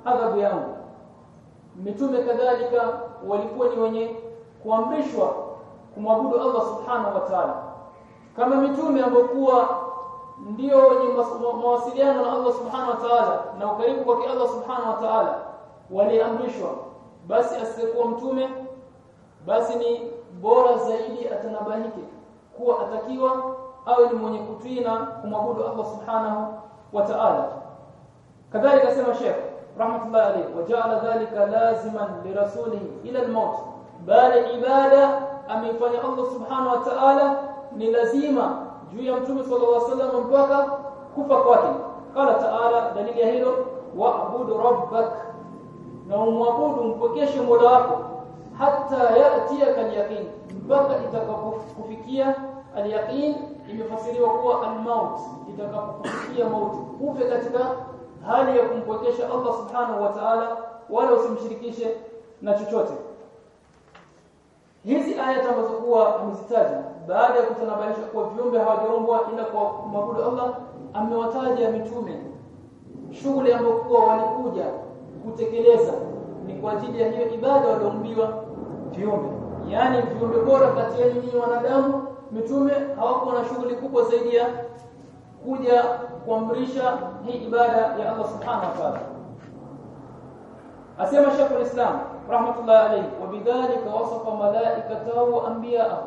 adhabu yangu. Mitume kadhalika walikuwa ni wenye kuamrishwa kumwabudu Allah subhanahu wa ta'ala. Kama mitume ambokuwa ndio wenye mawasiliano na Allah subhanahu wa ta'ala na ukaribu kwake Allah subhanahu wa ta'ala waliamrishwa basi asiyekuwa mtume basi ni bora zaidi atanabahike kuwa atakiwa awe ni mwenye kutii na kumwabudu Allah subhanahu wa ta'ala kadhalika sema Sheikh rahmatullahi alayhi waja'ala dhalika laziman lirasulihi ila al-maut bali ibada ameifanya Allah subhanahu wa ta'ala ni lazima juu ya mtume sallallahu alaihi wasallam mpaka kufa kwake qala ta'ala dalili ya hilo wa'budu rabbak na umwabudu mpokeshe mola wako hata yatia al-yaqin mpaka itakapokufikia al-yaqin imefasiriwa kuwa al-maut mauti. Ufe katika hali ya kumpokesha Allah subhanahu wa ta'ala wala usimshirikishe na chochote. Hizi aya ambazo kuwa amezitaja baada ya kutanabaisha kuwa viumbe hawajaumbwa ila kwa kumwabudu Allah amewataja mitume shughuli ambayo walikuja kutekeleza ni kwa ajili ya hiyo ibada walioumbiwa viumbe. Yani viumbe bora kati ya nyinyi wanadamu mitume hawakuwa na shughuli kubwa zaidi ya kuja kuamrisha hii ibada ya Allah subhanahu wa ta'ala. Asema Sheikh islam rahmatullah alayhi wa bidhalika wasafa malaikatahu wa anbiya'ahu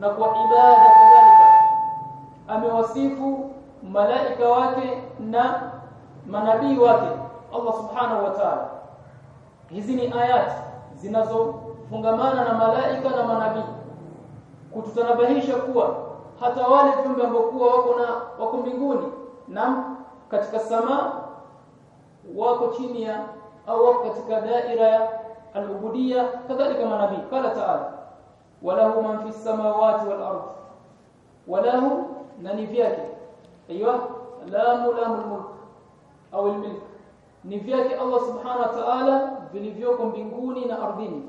na kwa ibada kadhalika amewasifu malaika wake na manabii wake Allah subhanahu wa ta'ala. Hizi ni ayat zinazofungamana na malaika na manabii. Kututanabahisha kuwa hata wale viumbe ambao wako na wako mbinguni na katika sama wako chini ya au wako katika daira ya al-ubudiyya kadhalika manabii. Qala ta'ala walahu man fi samawati wal ard. Walahu nani vyake. Aywa lamu lamul mulk au al-milk ni vyake Allah subhanahu wa ta'ala vilivyoko mbinguni na ardhini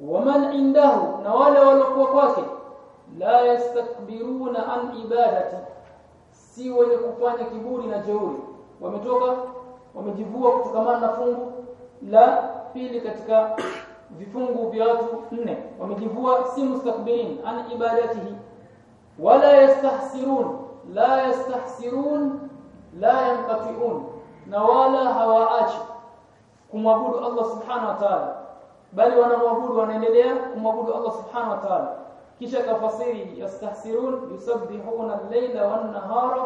waman indahu na wale waliokuwa kwake la yastakbiruna an ibadati si wenye kufanya kiburi na jeuri wametoka wamejivua kutokamana na fungu la pili katika vifungu vya watu nne wamejivua si mustakbirin an ibadatihi wala yastahsirun la yastahsirun la yanqati'un na wala hawaachi kumwabudu Allah subhanahu wa ta'ala bali wanamwabudu wanaendelea kumwabudu Allah subhanahu wa ta'ala kisha kafasiri yastahsirun yusabbihuna al-layla wan-nahara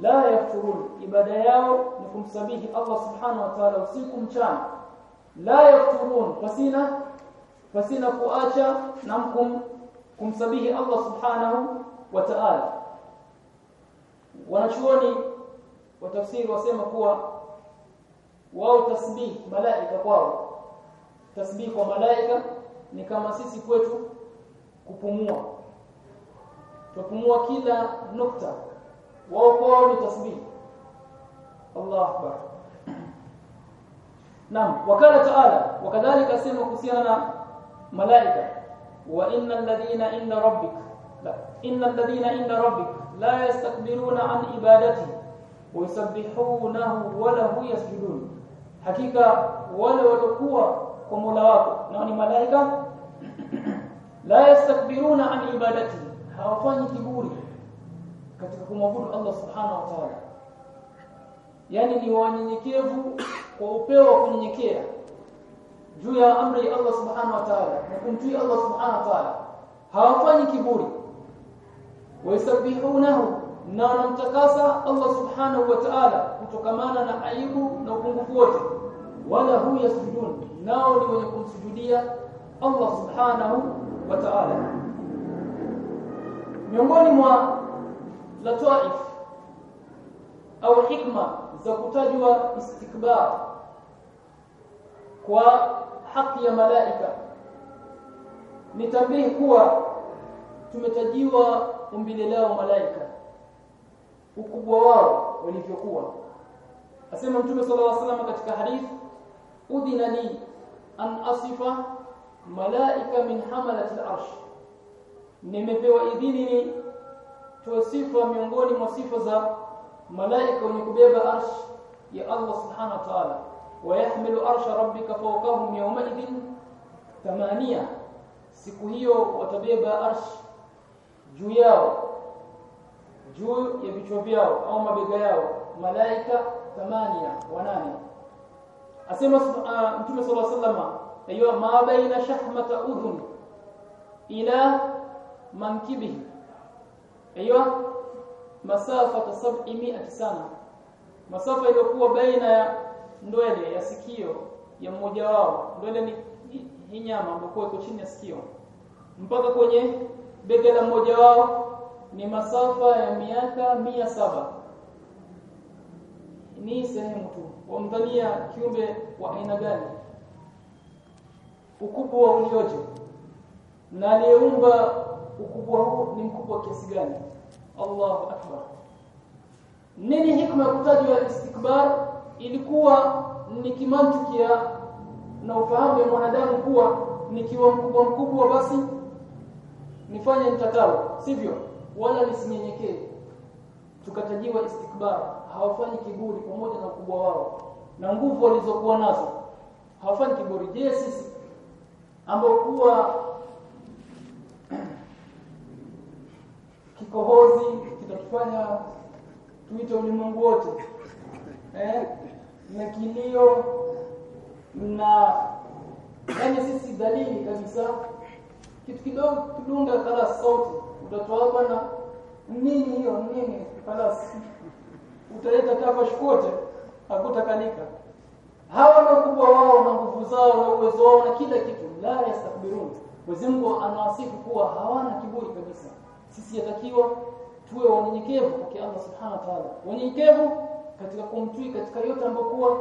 la yafturun ibada yao ni kumsabihi Allah subhanahu wa ta'ala usiku mchana la yafturun fasina fasina kuacha na kum, kumsabihi Allah subhanahu wa ta'ala wanachuoni wa tafsiri wasema kuwa wao tasbih malaika kwao tasbih kwa malaika ni kama sisi kwetu kupumua tupumua kila nukta wao kwao ni tasbih Allah akbar Naam wakala taala wakadhalika asema kuhusiana na malaika wa innal ladhina inda rabbik la innal ladhina inda rabbik la yastakbiruna an ibadati wa wala wa lahu yasjudun hakika wale walokuwa kwa Mola wako nao ni malaika la yastakbiruna an ibadati hawafanyi kiburi katika kumwabudu Allah subhanahu wa ta'ala yani ni wanyenyekevu kwa upeo wa kunyenyekea juu ya amri ya Allah subhanahu wa ta'ala na kumtii Allah subhanahu wa ta'ala hawafanyi kiburi wayasbihunahu na anamtakasa Allah subhanahu wa ta'ala kutokamana na aibu na upungufu wote. Wala hu yasjudun. Nao ni wenye kumsujudia Allah subhanahu wa ta'ala. Miongoni mwa latwaif au hikma za kutajwa istikbar kwa haki ya malaika ni kuwa tumetajiwa umbile lao malaika ukubwa wao walivyokuwa asema mtume sallallahu alaihi wasallam katika hadith udhina li an asifa malaika min hamalat al-arsh nimepewa idhini ni toa sifa miongoni mwa sifa za malaika wenye kubeba arsh ya Allah subhanahu wa ta'ala wayahmilu arsha rabbika fawqahum yawma idhin thamania siku hiyo watabeba arsh juu yao juu ya vichwa vyao au mabega yao malaika thamania wanane. Asema uh, mtume sallallahu alaihi wasallam ma baina shahmata udhun ila mankibihi ayo masafa 700 sana. Masafa iliyokuwa baina ya ndwele ya sikio ya mmoja wao. Ndwele ni hii nyama ambayo iko chini ya sikio. Mpaka kwenye bega la mmoja wao ni masafa ya miaka mia saba. Ni sehemu tu. Wamdhania kiumbe wa aina gani? Ukubwa ulioje? Na aliyeumba ukubwa huu ni mkubwa kiasi gani? Allahu akbar. Nini hikma kutajwa istikbar? Ilikuwa ni kimantiki ya na ufahamu ya mwanadamu kuwa nikiwa mkubwa mkubwa basi nifanye nitakalo sivyo wala lisinyenyekee. Tukatajiwa istikbar. Hawafanyi kiburi pamoja na ukubwa wao. Na nguvu walizokuwa nazo. Hawafanyi kiburi. Je sisi ambao kuwa [clears throat] kikohozi kitatufanya tuite ulimwengu wote eh na kilio na yani sisi dalili kabisa. Kitu kidogo kidunga kala sauti. Utatoa hiyo nini falasi utaleta kafa shkote hakutakalika hawa na ukubwa wao na nguvu zao na uwezo wao na kila kitu la yastakbirun. Mwenyezi Mungu anawasifu kuwa hawana kiburi kabisa. Sisi yatakiwa tuwe wanyenyekevu kwa Allah Subhanahu wa Ta'ala. Wanyenyekevu katika kumtii katika yote ambayo kuwa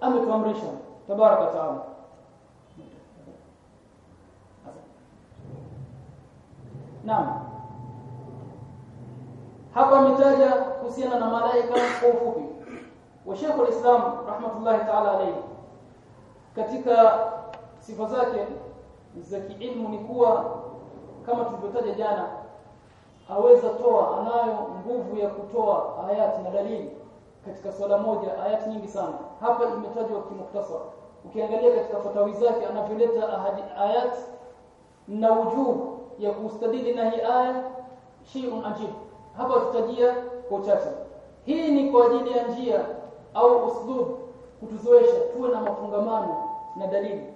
ametuamrisha. Tabaraka taala. Naam hapa ametaja kuhusiana na malaika kwa ufupi. Wa Sheikh al-Islam rahmatullahi ta'ala alayhi. Katika sifa zake za kiilmu ni kuwa kama tulivyotaja jana aweza toa anayo nguvu ya kutoa ayati na dalili katika swala moja ayati nyingi sana. Hapa imetajwa kimuktasar. Ukiangalia katika fatawi zake anavyoleta ayat na wujuh ya kustadili na hii aya shay'un ajib hapa tutajia kwa uchache. Hii ni kwa ajili ya njia au uslub kutuzoesha tuwe na mafungamano na dalili.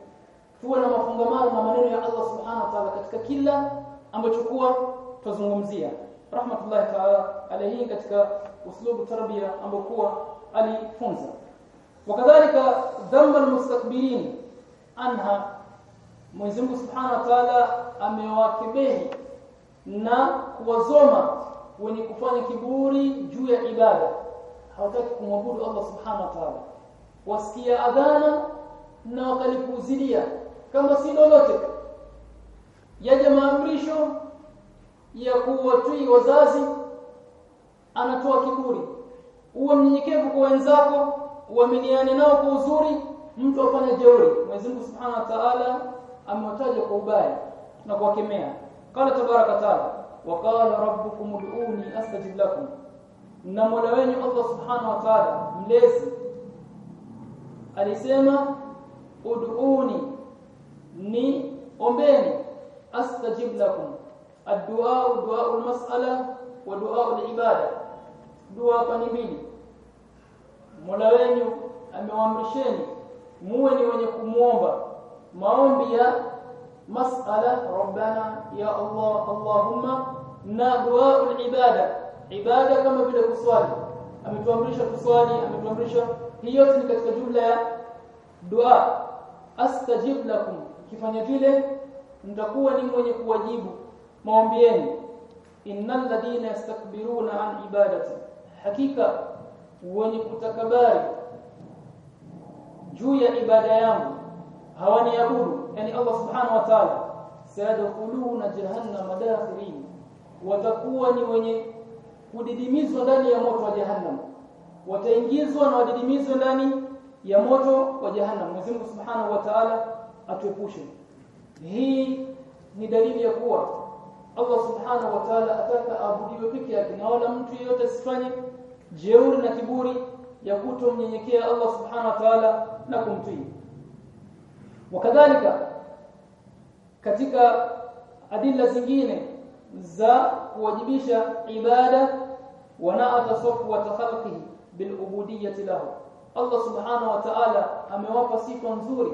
Tuwe na mafungamano na maneno ya Allah subhanahu wa ta'ala katika kila ambacho kuwa tuzungumzia rahmatullahi ta'ala alayhi katika uslubu tarbia ambao kuwa alifunza. Wakadhalika dhamba almustakbirin anha Mwenyezi Mungu Subhanahu wa Ta'ala amewakebehi na kuwazoma wenye kufanya kiburi juu ya ibada. Hawataki kumwabudu Allah Subhanahu wa Ta'ala. Wasikia adhana na wakalipuuzilia kama si lolote. Yaja maamrisho ya kuwatii wazazi anatoa kiburi. Uwe mnyenyekevu kwa wenzako uaminiane nao kwa uzuri mtu afanye jeuri. Mwenyezi Mungu Subhanahu wa Ta'ala amewataja kwa ubaya na kuwakemea. Qala tabaraka taala wa qala rabbukum ud'uni astajib lakum. Na mola wenu Allah Subhanahu wa Ta'ala mlezi alisema ud'uni ni ombeni astajib lakum. Ad-du'a du'a wa du'a al-ibada. Dua ni mbili. Mola wenu amewaamrisheni muwe ni wenye kumuomba maombi ya مسألة ربنا يا الله اللهم ندعاء العبادة. عبادة كما بلا كسوال أمي تمرش كسوالي أمي تمرش هي تلك الجملة دعاء أستجيب لكم. كيف نجيله نتقوى نمو يقوى جيب موانبيين إن الذين يستكبرون عن عبادتي. حقيقة. ونكتكباري جوية عبادة يامو هواني يقولوا yani Allah subhanahu wa ta'ala sayadkhuluna jahannama dakhirin. Watakuwa ni wenye kudidimizwa ndani ya moto wa jahannam. Wataingizwa na wadidimizwa ndani ya moto wa jahannam. Mwenyezi Subhanahu wa Ta'ala atuepushe. Hii ni dalili ya kuwa Allah Subhanahu wa Ta'ala ataka abudiwe peke yake na wala mtu yeyote asifanye jeuri na kiburi ya kutomnyenyekea Allah Subhanahu wa Ta'ala na kumtii. Wakadhalika katika adila zingine za kuwajibisha ibada wanaata safwa khalqihi bil ubudiyyati lahu Allah subhanahu wa ta'ala amewapa sifa nzuri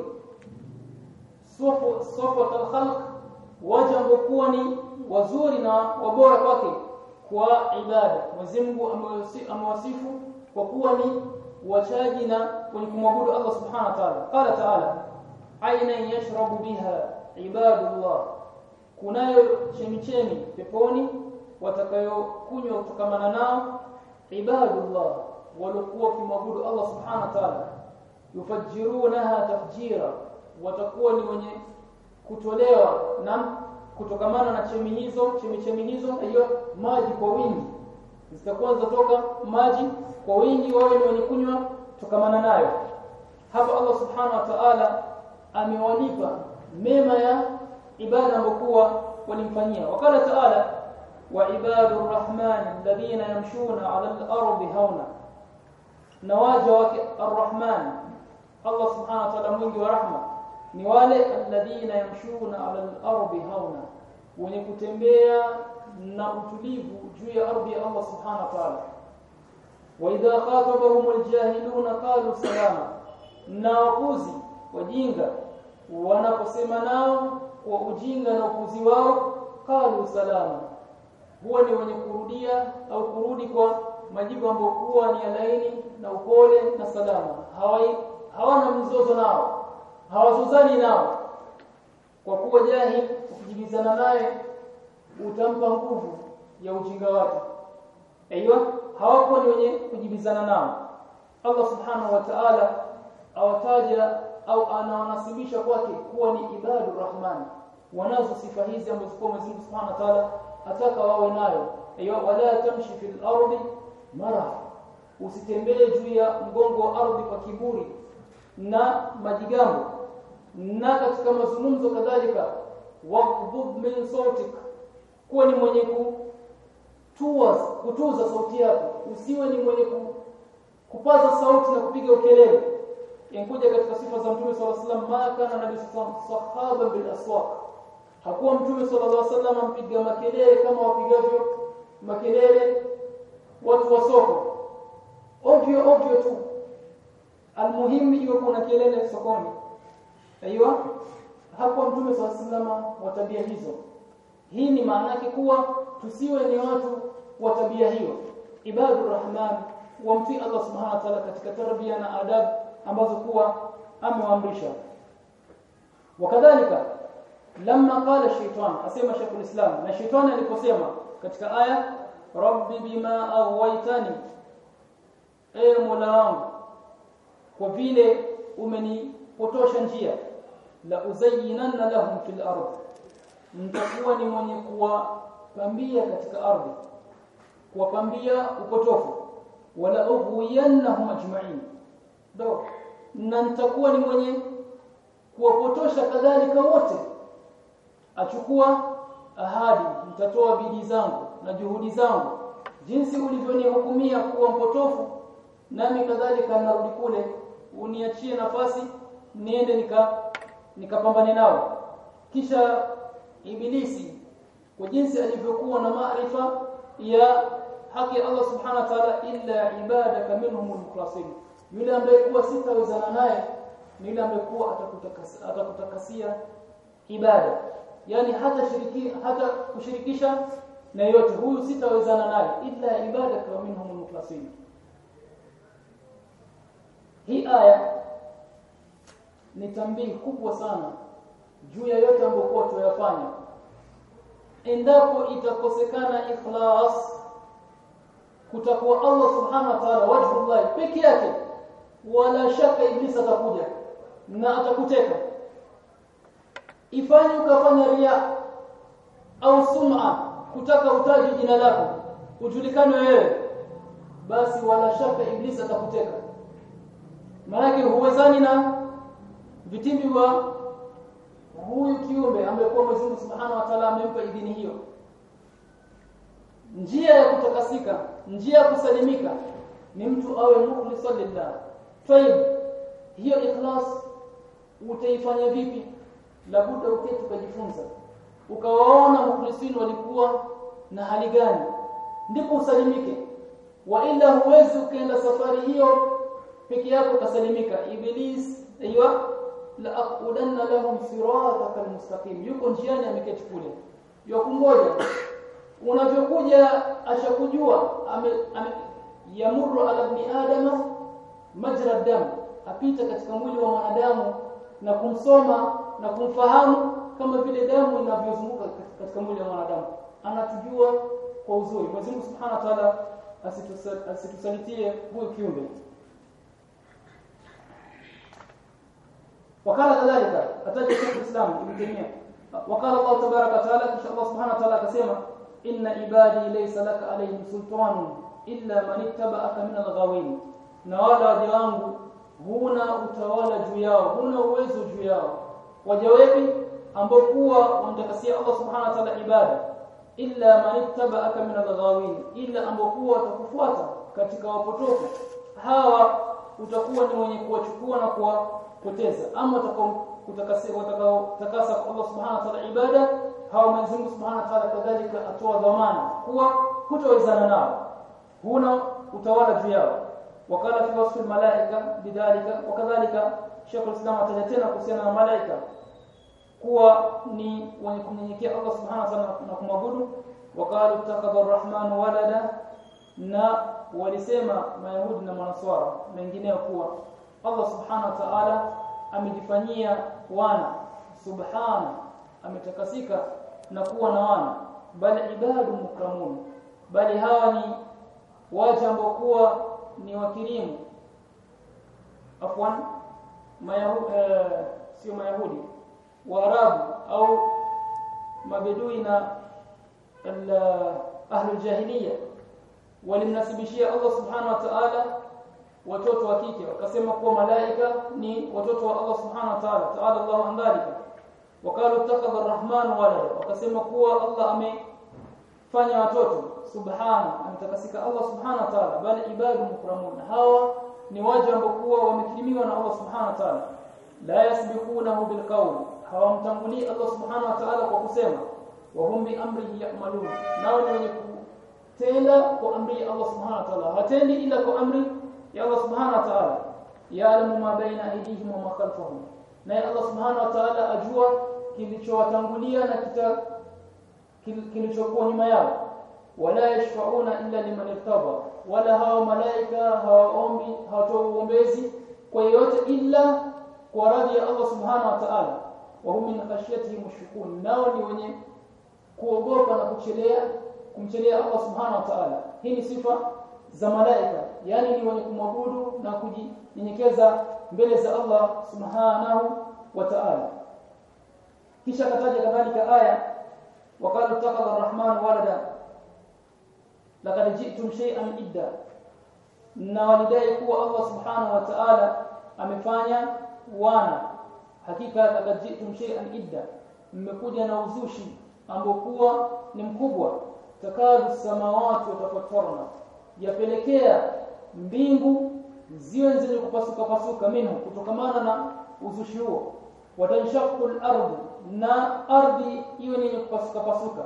safwa safwa khalq waja kuwa ni wazuri na wabora kwake kwa ibada Mwenyezi Mungu amewasifu kwa kuwa ni wachaji na kumwabudu Allah subhanahu wa ta'ala qala ta'ala aina yashrabu biha ibadullah. Kunayo chemichemi peponi watakayokunywa kutokamana nao. Ibadullah walikuwa kimwabudu Allah subhanahu wa ta'ala. Yufajirunaha tafjira watakuwa ni wenye kutolewa na kutokamana na chemi hizo chemichemi hizo hiyo maji kwa wingi. Zitakuwa zitoka maji kwa wingi wawe ni wenye kunywa kutokamana nayo. Hapa Allah subhanahu wa ta'ala amewalipa mema ya ibada ambokuwa walimfanyia wakala taala wa ibadur rahman alladhina yamshuna ala al-ardi hauna na waja wake arrahman Allah subhanahu wa ta'ala mwingi wa rahma ni wale alladhina yamshuna ala al-ardi hauna wenye kutembea na utulivu juu ya ardhi ya Allah subhanahu wa ta'ala wa idha khatabahum al-jahiluna qalu salama na wajinga wanaposema nao kwa ujinga na upuzi wao qalu salama huwa ni wenye kurudia au kurudi kwa majibu ambayo kuwa ni laini na upole na salama. Hawai hawana mzozo nao hawazozani nao. Kwa kuwa jahil ukijibizana naye utampa nguvu ya ujinga wake. Aiyo hawako ni wenye kujibizana nao. Allah subhanahu wa ta'ala awataja au anaonasibisha kwake kuwa ni ibadu rahman wanazo sifa hizi ambazo kwa Mwenyezi Mungu Subhanahu wa Ta'ala ataka wawe nayo. Ayo wala tamshi fil ardi mara. Usitembee juu ya mgongo wa ardhi kwa kiburi na majigambo na katika mazungumzo kadhalika. Waqdud min sautik kuwa ni mwenye kutua kutuza sauti yako. Usiwe ni mwenye ku, kupaza sauti na kupiga ukelele inkuja katika sifa za mtume صلى الله عليه kana nabii sahaba bil aswaq. Hakuwa mtume صلى الله عليه وسلم mpiga makelele kama wapigavyo makelele watu wa soko. Ovyo ovyo tu. Almuhimu iwe kuna kelele sokoni. Aiyo hakuwa mtume صلى الله عليه wa tabia hizo. Hii ni maana yake kuwa tusiwe ni watu wa tabia hiyo. Ibadu rahman wamtii Allah subhanahu wa ta'ala katika tarbia na adabu ambazo kuwa amewaamrisha wakadhalika lamma qala shaytan asema shaykhul islam na shaytan aliposema katika aya rabbi bima aghwaytani e mola wangu kwa vile umenipotosha njia la uzayyinanna lahum fil ardh nitakuwa ni mwenye kuwapambia katika ardhi kuwapambia upotofu wala ughwiyannahum ajma'in do na nitakuwa ni mwenye kuwapotosha kadhalika wote. Achukua ahadi nitatoa bidii zangu na juhudi zangu. Jinsi ulivyonihukumia kuwa mpotofu nami kadhalika narudi kule uniachie nafasi niende nika nikapambane nao. Kisha ibilisi kwa jinsi alivyokuwa na maarifa ya haki ya Allah subhanahu wa ta'ala illa ibadaka minhumul mukhlasin yule ambaye kuwa sitawezana naye ni yule ambaye kuwa atakutakasia, atakutakasia ibada. Yani hata shiriki hata kushirikisha na yote huyu sitawezana naye ila ibada ibadaka minhum mukhlasin hii aya ni tambii kubwa sana juu ya yote ambayo kwa tuyafanya endapo itakosekana ikhlas kutakuwa Allah subhanahu wa ta'ala wajhullah peke yake wala shaka iblisi atakuja na atakuteka. Ifanye ukafanya ria au sum'a kutaka utaji jina lako ujulikane wewe basi wala shaka iblisi atakuteka. Maana huwezani na vitimbi wa huyu kiumbe kwa Mwenyezi Mungu Subhanahu wa Ta'ala amempa idhini hiyo. Njia ya kutakasika njia ya kusalimika ni mtu awe mukhlisan lillah tayib hiyo ikhlas utaifanya vipi? Labuda uketi ukajifunza. Ukawaona mukhlisin walikuwa na hali gani? Ndipo usalimike. Wa ila huwezi ukaenda safari hiyo peke yako ukasalimika iblis aiywa la aqudanna lahum siratal almustaqim. Yuko njiani ameketi kule. Yakungoja unavyokuja ashakujua yamuru ala ibn adama majra dam apita katika mwili wa mwanadamu na kumsoma na kumfahamu kama vile damu inavyozunguka katika mwili wa mwanadamu anatujua kwa uzuri Mwenyezi Mungu Subhanahu wa Ta'ala asitusalitie huyo kiumbe وقال كذلك اتجه شيخ الاسلام ابن تيميه وقال الله تبارك وتعالى ان شاء الله سبحانه وتعالى كسمه ان عبادي ليس لك عليهم سلطان الا من اتبعك من الغاوين na wala waja wangu huna utawala juu yao huna uwezo juu yao. Waja wengi ambao kuwa wamtakasia Allah subhanahu wa ta'ala ibada? Illa man ittaba'aka min al-ghawin illa ambao kuwa watakufuata katika wapotofu. Hawa utakuwa ni mwenye kuwachukua na kuwapoteza. Ama utakao kutakasa takasa Allah subhanahu wa ta'ala ibada hawa Mwenyezi subhanahu wa ta'ala kadhalika atoa dhamana. Kuwa hutawezana nao. Huna utawala juu yao wakala fi wasfi malaika bidhalika wakadhalika Sheikh al-Islam ataja tena kuhusiana na malaika kuwa ni wenye kunyenyekea Allah subhanahu wa na kumwabudu. wakalu takadha ar-rahman walada na walisema mayahudi na manaswara mengineo kuwa Allah subhanahu wa ta'ala amejifanyia wana. Subhana ametakasika na kuwa na wana. Bali ibadu mukramun bali hawa ni waja ambao kuwa ni wakirimu afwan mayahudi uh, sio mayahudi waarabu au mabedui na ahlul jahiliya walimnasibishia Allah subhanahu wa ta'ala watoto wa kike wakasema kuwa malaika ni watoto wa Allah subhanahu wa ta'ala ta'ala Allah an dhalika wakalu takadha arrahman walada wakasema kuwa Allah amefanya watoto subhana ametakasika Allah subhanahu wa ta'ala bali ibadu mukramun hawa ni waja ambao wamekirimiwa na Allah subhanahu wa ta'ala la yasbiqunahu bilqawl hawamtangulii Allah subhanahu wa ta'ala kwa kusema wa hum bi amrihi ya'malun nao ni wenye kutenda kwa amri ya Allah subhanahu wa ta'ala hatendi ila kwa amri ya Allah subhanahu wa ta'ala ya'lamu ma baina aydihim wa ma khalfahum na Allah subhanahu wa ta'ala ajua kilichowatangulia na kita kilichokuwa nyuma yao. Wala yashfa'una illa liman irtaba. Wala hao malaika hawaombi hawatoi uombezi kwa yeyote illa kwa radhi ya Allah subhanahu wa ta'ala. Wa hum min khashyatihi mushfiqun nao ni wenye kuogopa na kuchelea kumchelea Allah subhanahu wa ta'ala. Hii ni sifa za malaika. Yani ni wenye kumwabudu na kujinyenyekeza mbele za Allah subhanahu wa ta'ala. Kisha kataja kadhalika aya وقال اتخذ الرحمن ولدا لقد جئتم شيئا idda na walidai kuwa Allah subhanahu wa ta'ala amefanya wana hakika laqad ji'tum shay'an idda mmekuja na uzushi ambao kuwa ni mkubwa takadu samawati watafatarna yapelekea mbingu ziwe zenye kupasuka pasuka minhu kutokamana na uzushi huo watanshaqu al-ardu na ardhi iwe ni kupasuka pasuka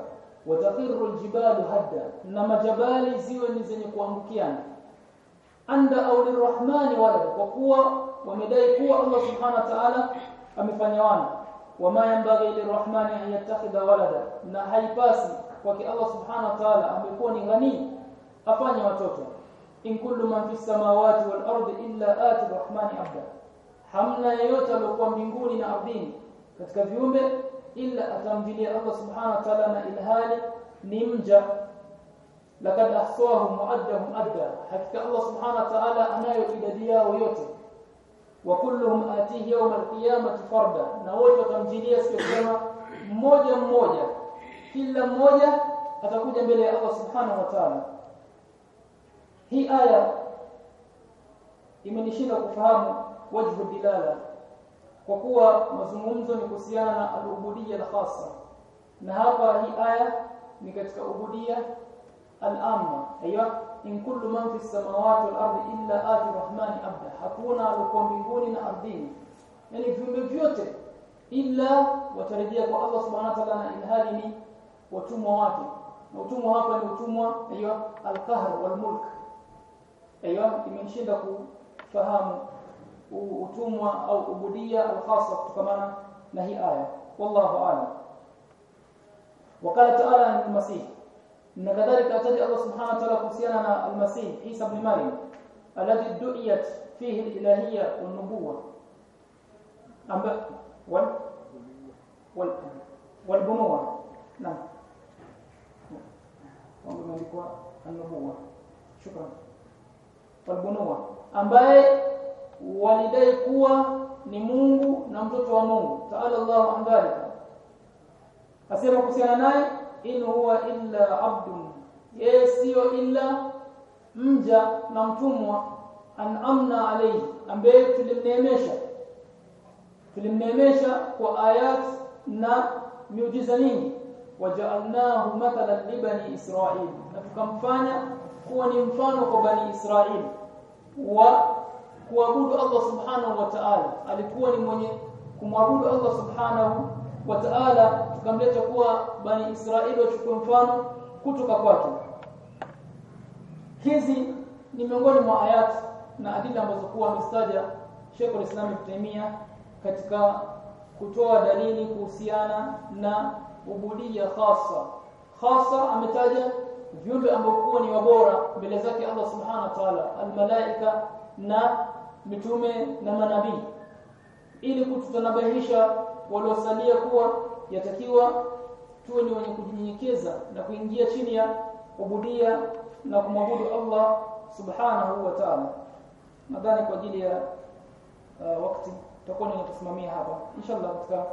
watakhiru al-jibalu hadda na majabali ziwe ni zenye kuangukiana anda au lirrahmani walad kwa kuwa wamedai kuwa Allah subhanahu wa ta'ala amefanya wana wama yanbaghi lirrahmani an yattakhidha walada na haipasi kwake Allah subhanahu wa ta'ala amekuwa ni ghani afanye watoto in kullu man fis samawati wal ardi illa ati rahmani abda hamna yeyote aliyokuwa mbinguni na ardhini katika viumbe illa atamjilia Allah subhanahu wa ta'ala na ilhali ni mja lakad ahsahum muaddahum adda hakika Allah subhanahu wa ta'ala anayo idadi yao yote wa kulluhum atihi yawm alqiyamati farda na wote watamjilia siku kama mmoja mmoja kila mmoja atakuja mbele ya Allah subhanahu wa ta'ala hii aya imenishinda kufahamu wajhu dilala kwa kuwa mazungumzo ni kuhusiana na al-ubudiyya al-khassa na hapa hii aya ni katika ubudiyya al-amma aiyo in kullu man fi samawati wal ardi illa ati rahmani abda hakuna alikuwa mbinguni na ardhini yani viumbe vyote illa watarejea kwa Allah subhanahu wa ta'ala na ilhali ni watumwa wake na utumwa hapa ni utumwa aiyo al-qahr wal mulk aiyo imenishinda kufahamu utumwa au ubudia al-khassa kutokamana na hii aya. Wallahu a'lam. وقال تعالى عن المسيح ان كذلك اتى الله سبحانه وتعالى kuhusiana المسيح عيسى ابن مريم الذي دعيت فيه الالهيه والنبوه ام وال وال والبنوه نعم النبوه شكرا والبنوه ambaye walidai kuwa ni Mungu na mtoto wa Mungu ta'ala Allahu an dhalika asema kuhusiana naye in huwa illa abdun yeye sio illa mja na mtumwa an'amna alayhi ambaye tulimneemesha tulimneemesha kwa ayat na miujiza nyingi waja'alnahu mathalan li bani israil na tukamfanya kuwa ni mfano kwa bani israil wa kuabudu Allah subhanahu wa ta'ala. Alikuwa ni mwenye kumwabudu Allah subhanahu wa ta'ala. Tukamleta kuwa bani Israeli wachukue mfano kutoka kwake. Hizi ni miongoni mwa ayat na adila ambazo kuwa mistaja Sheikh al-Islam Ibn katika kutoa dalili kuhusiana na ubudia khasa. Khasa ametaja viumbe ambao ni wabora mbele zake Allah subhanahu wa ta'ala. Almalaika na mitume na manabii ili kututanabahisha waliosalia kuwa yatakiwa tuwe ni wenye kujinyenyekeza na kuingia chini ya ubudia na kumwabudu Allah subhanahu wa ta'ala. Nadhani kwa ajili ya uh, wakati tutakuwa kusimamia hapa. Inshallah katika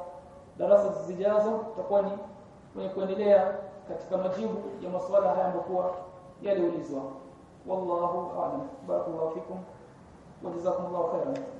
darasa zijazo tutakuwa ni wenye kuendelea katika majibu ya maswala haya ambayo yaliulizwa. Wallahu a'lam. Barakallahu fikum wa jazakumullahu khairan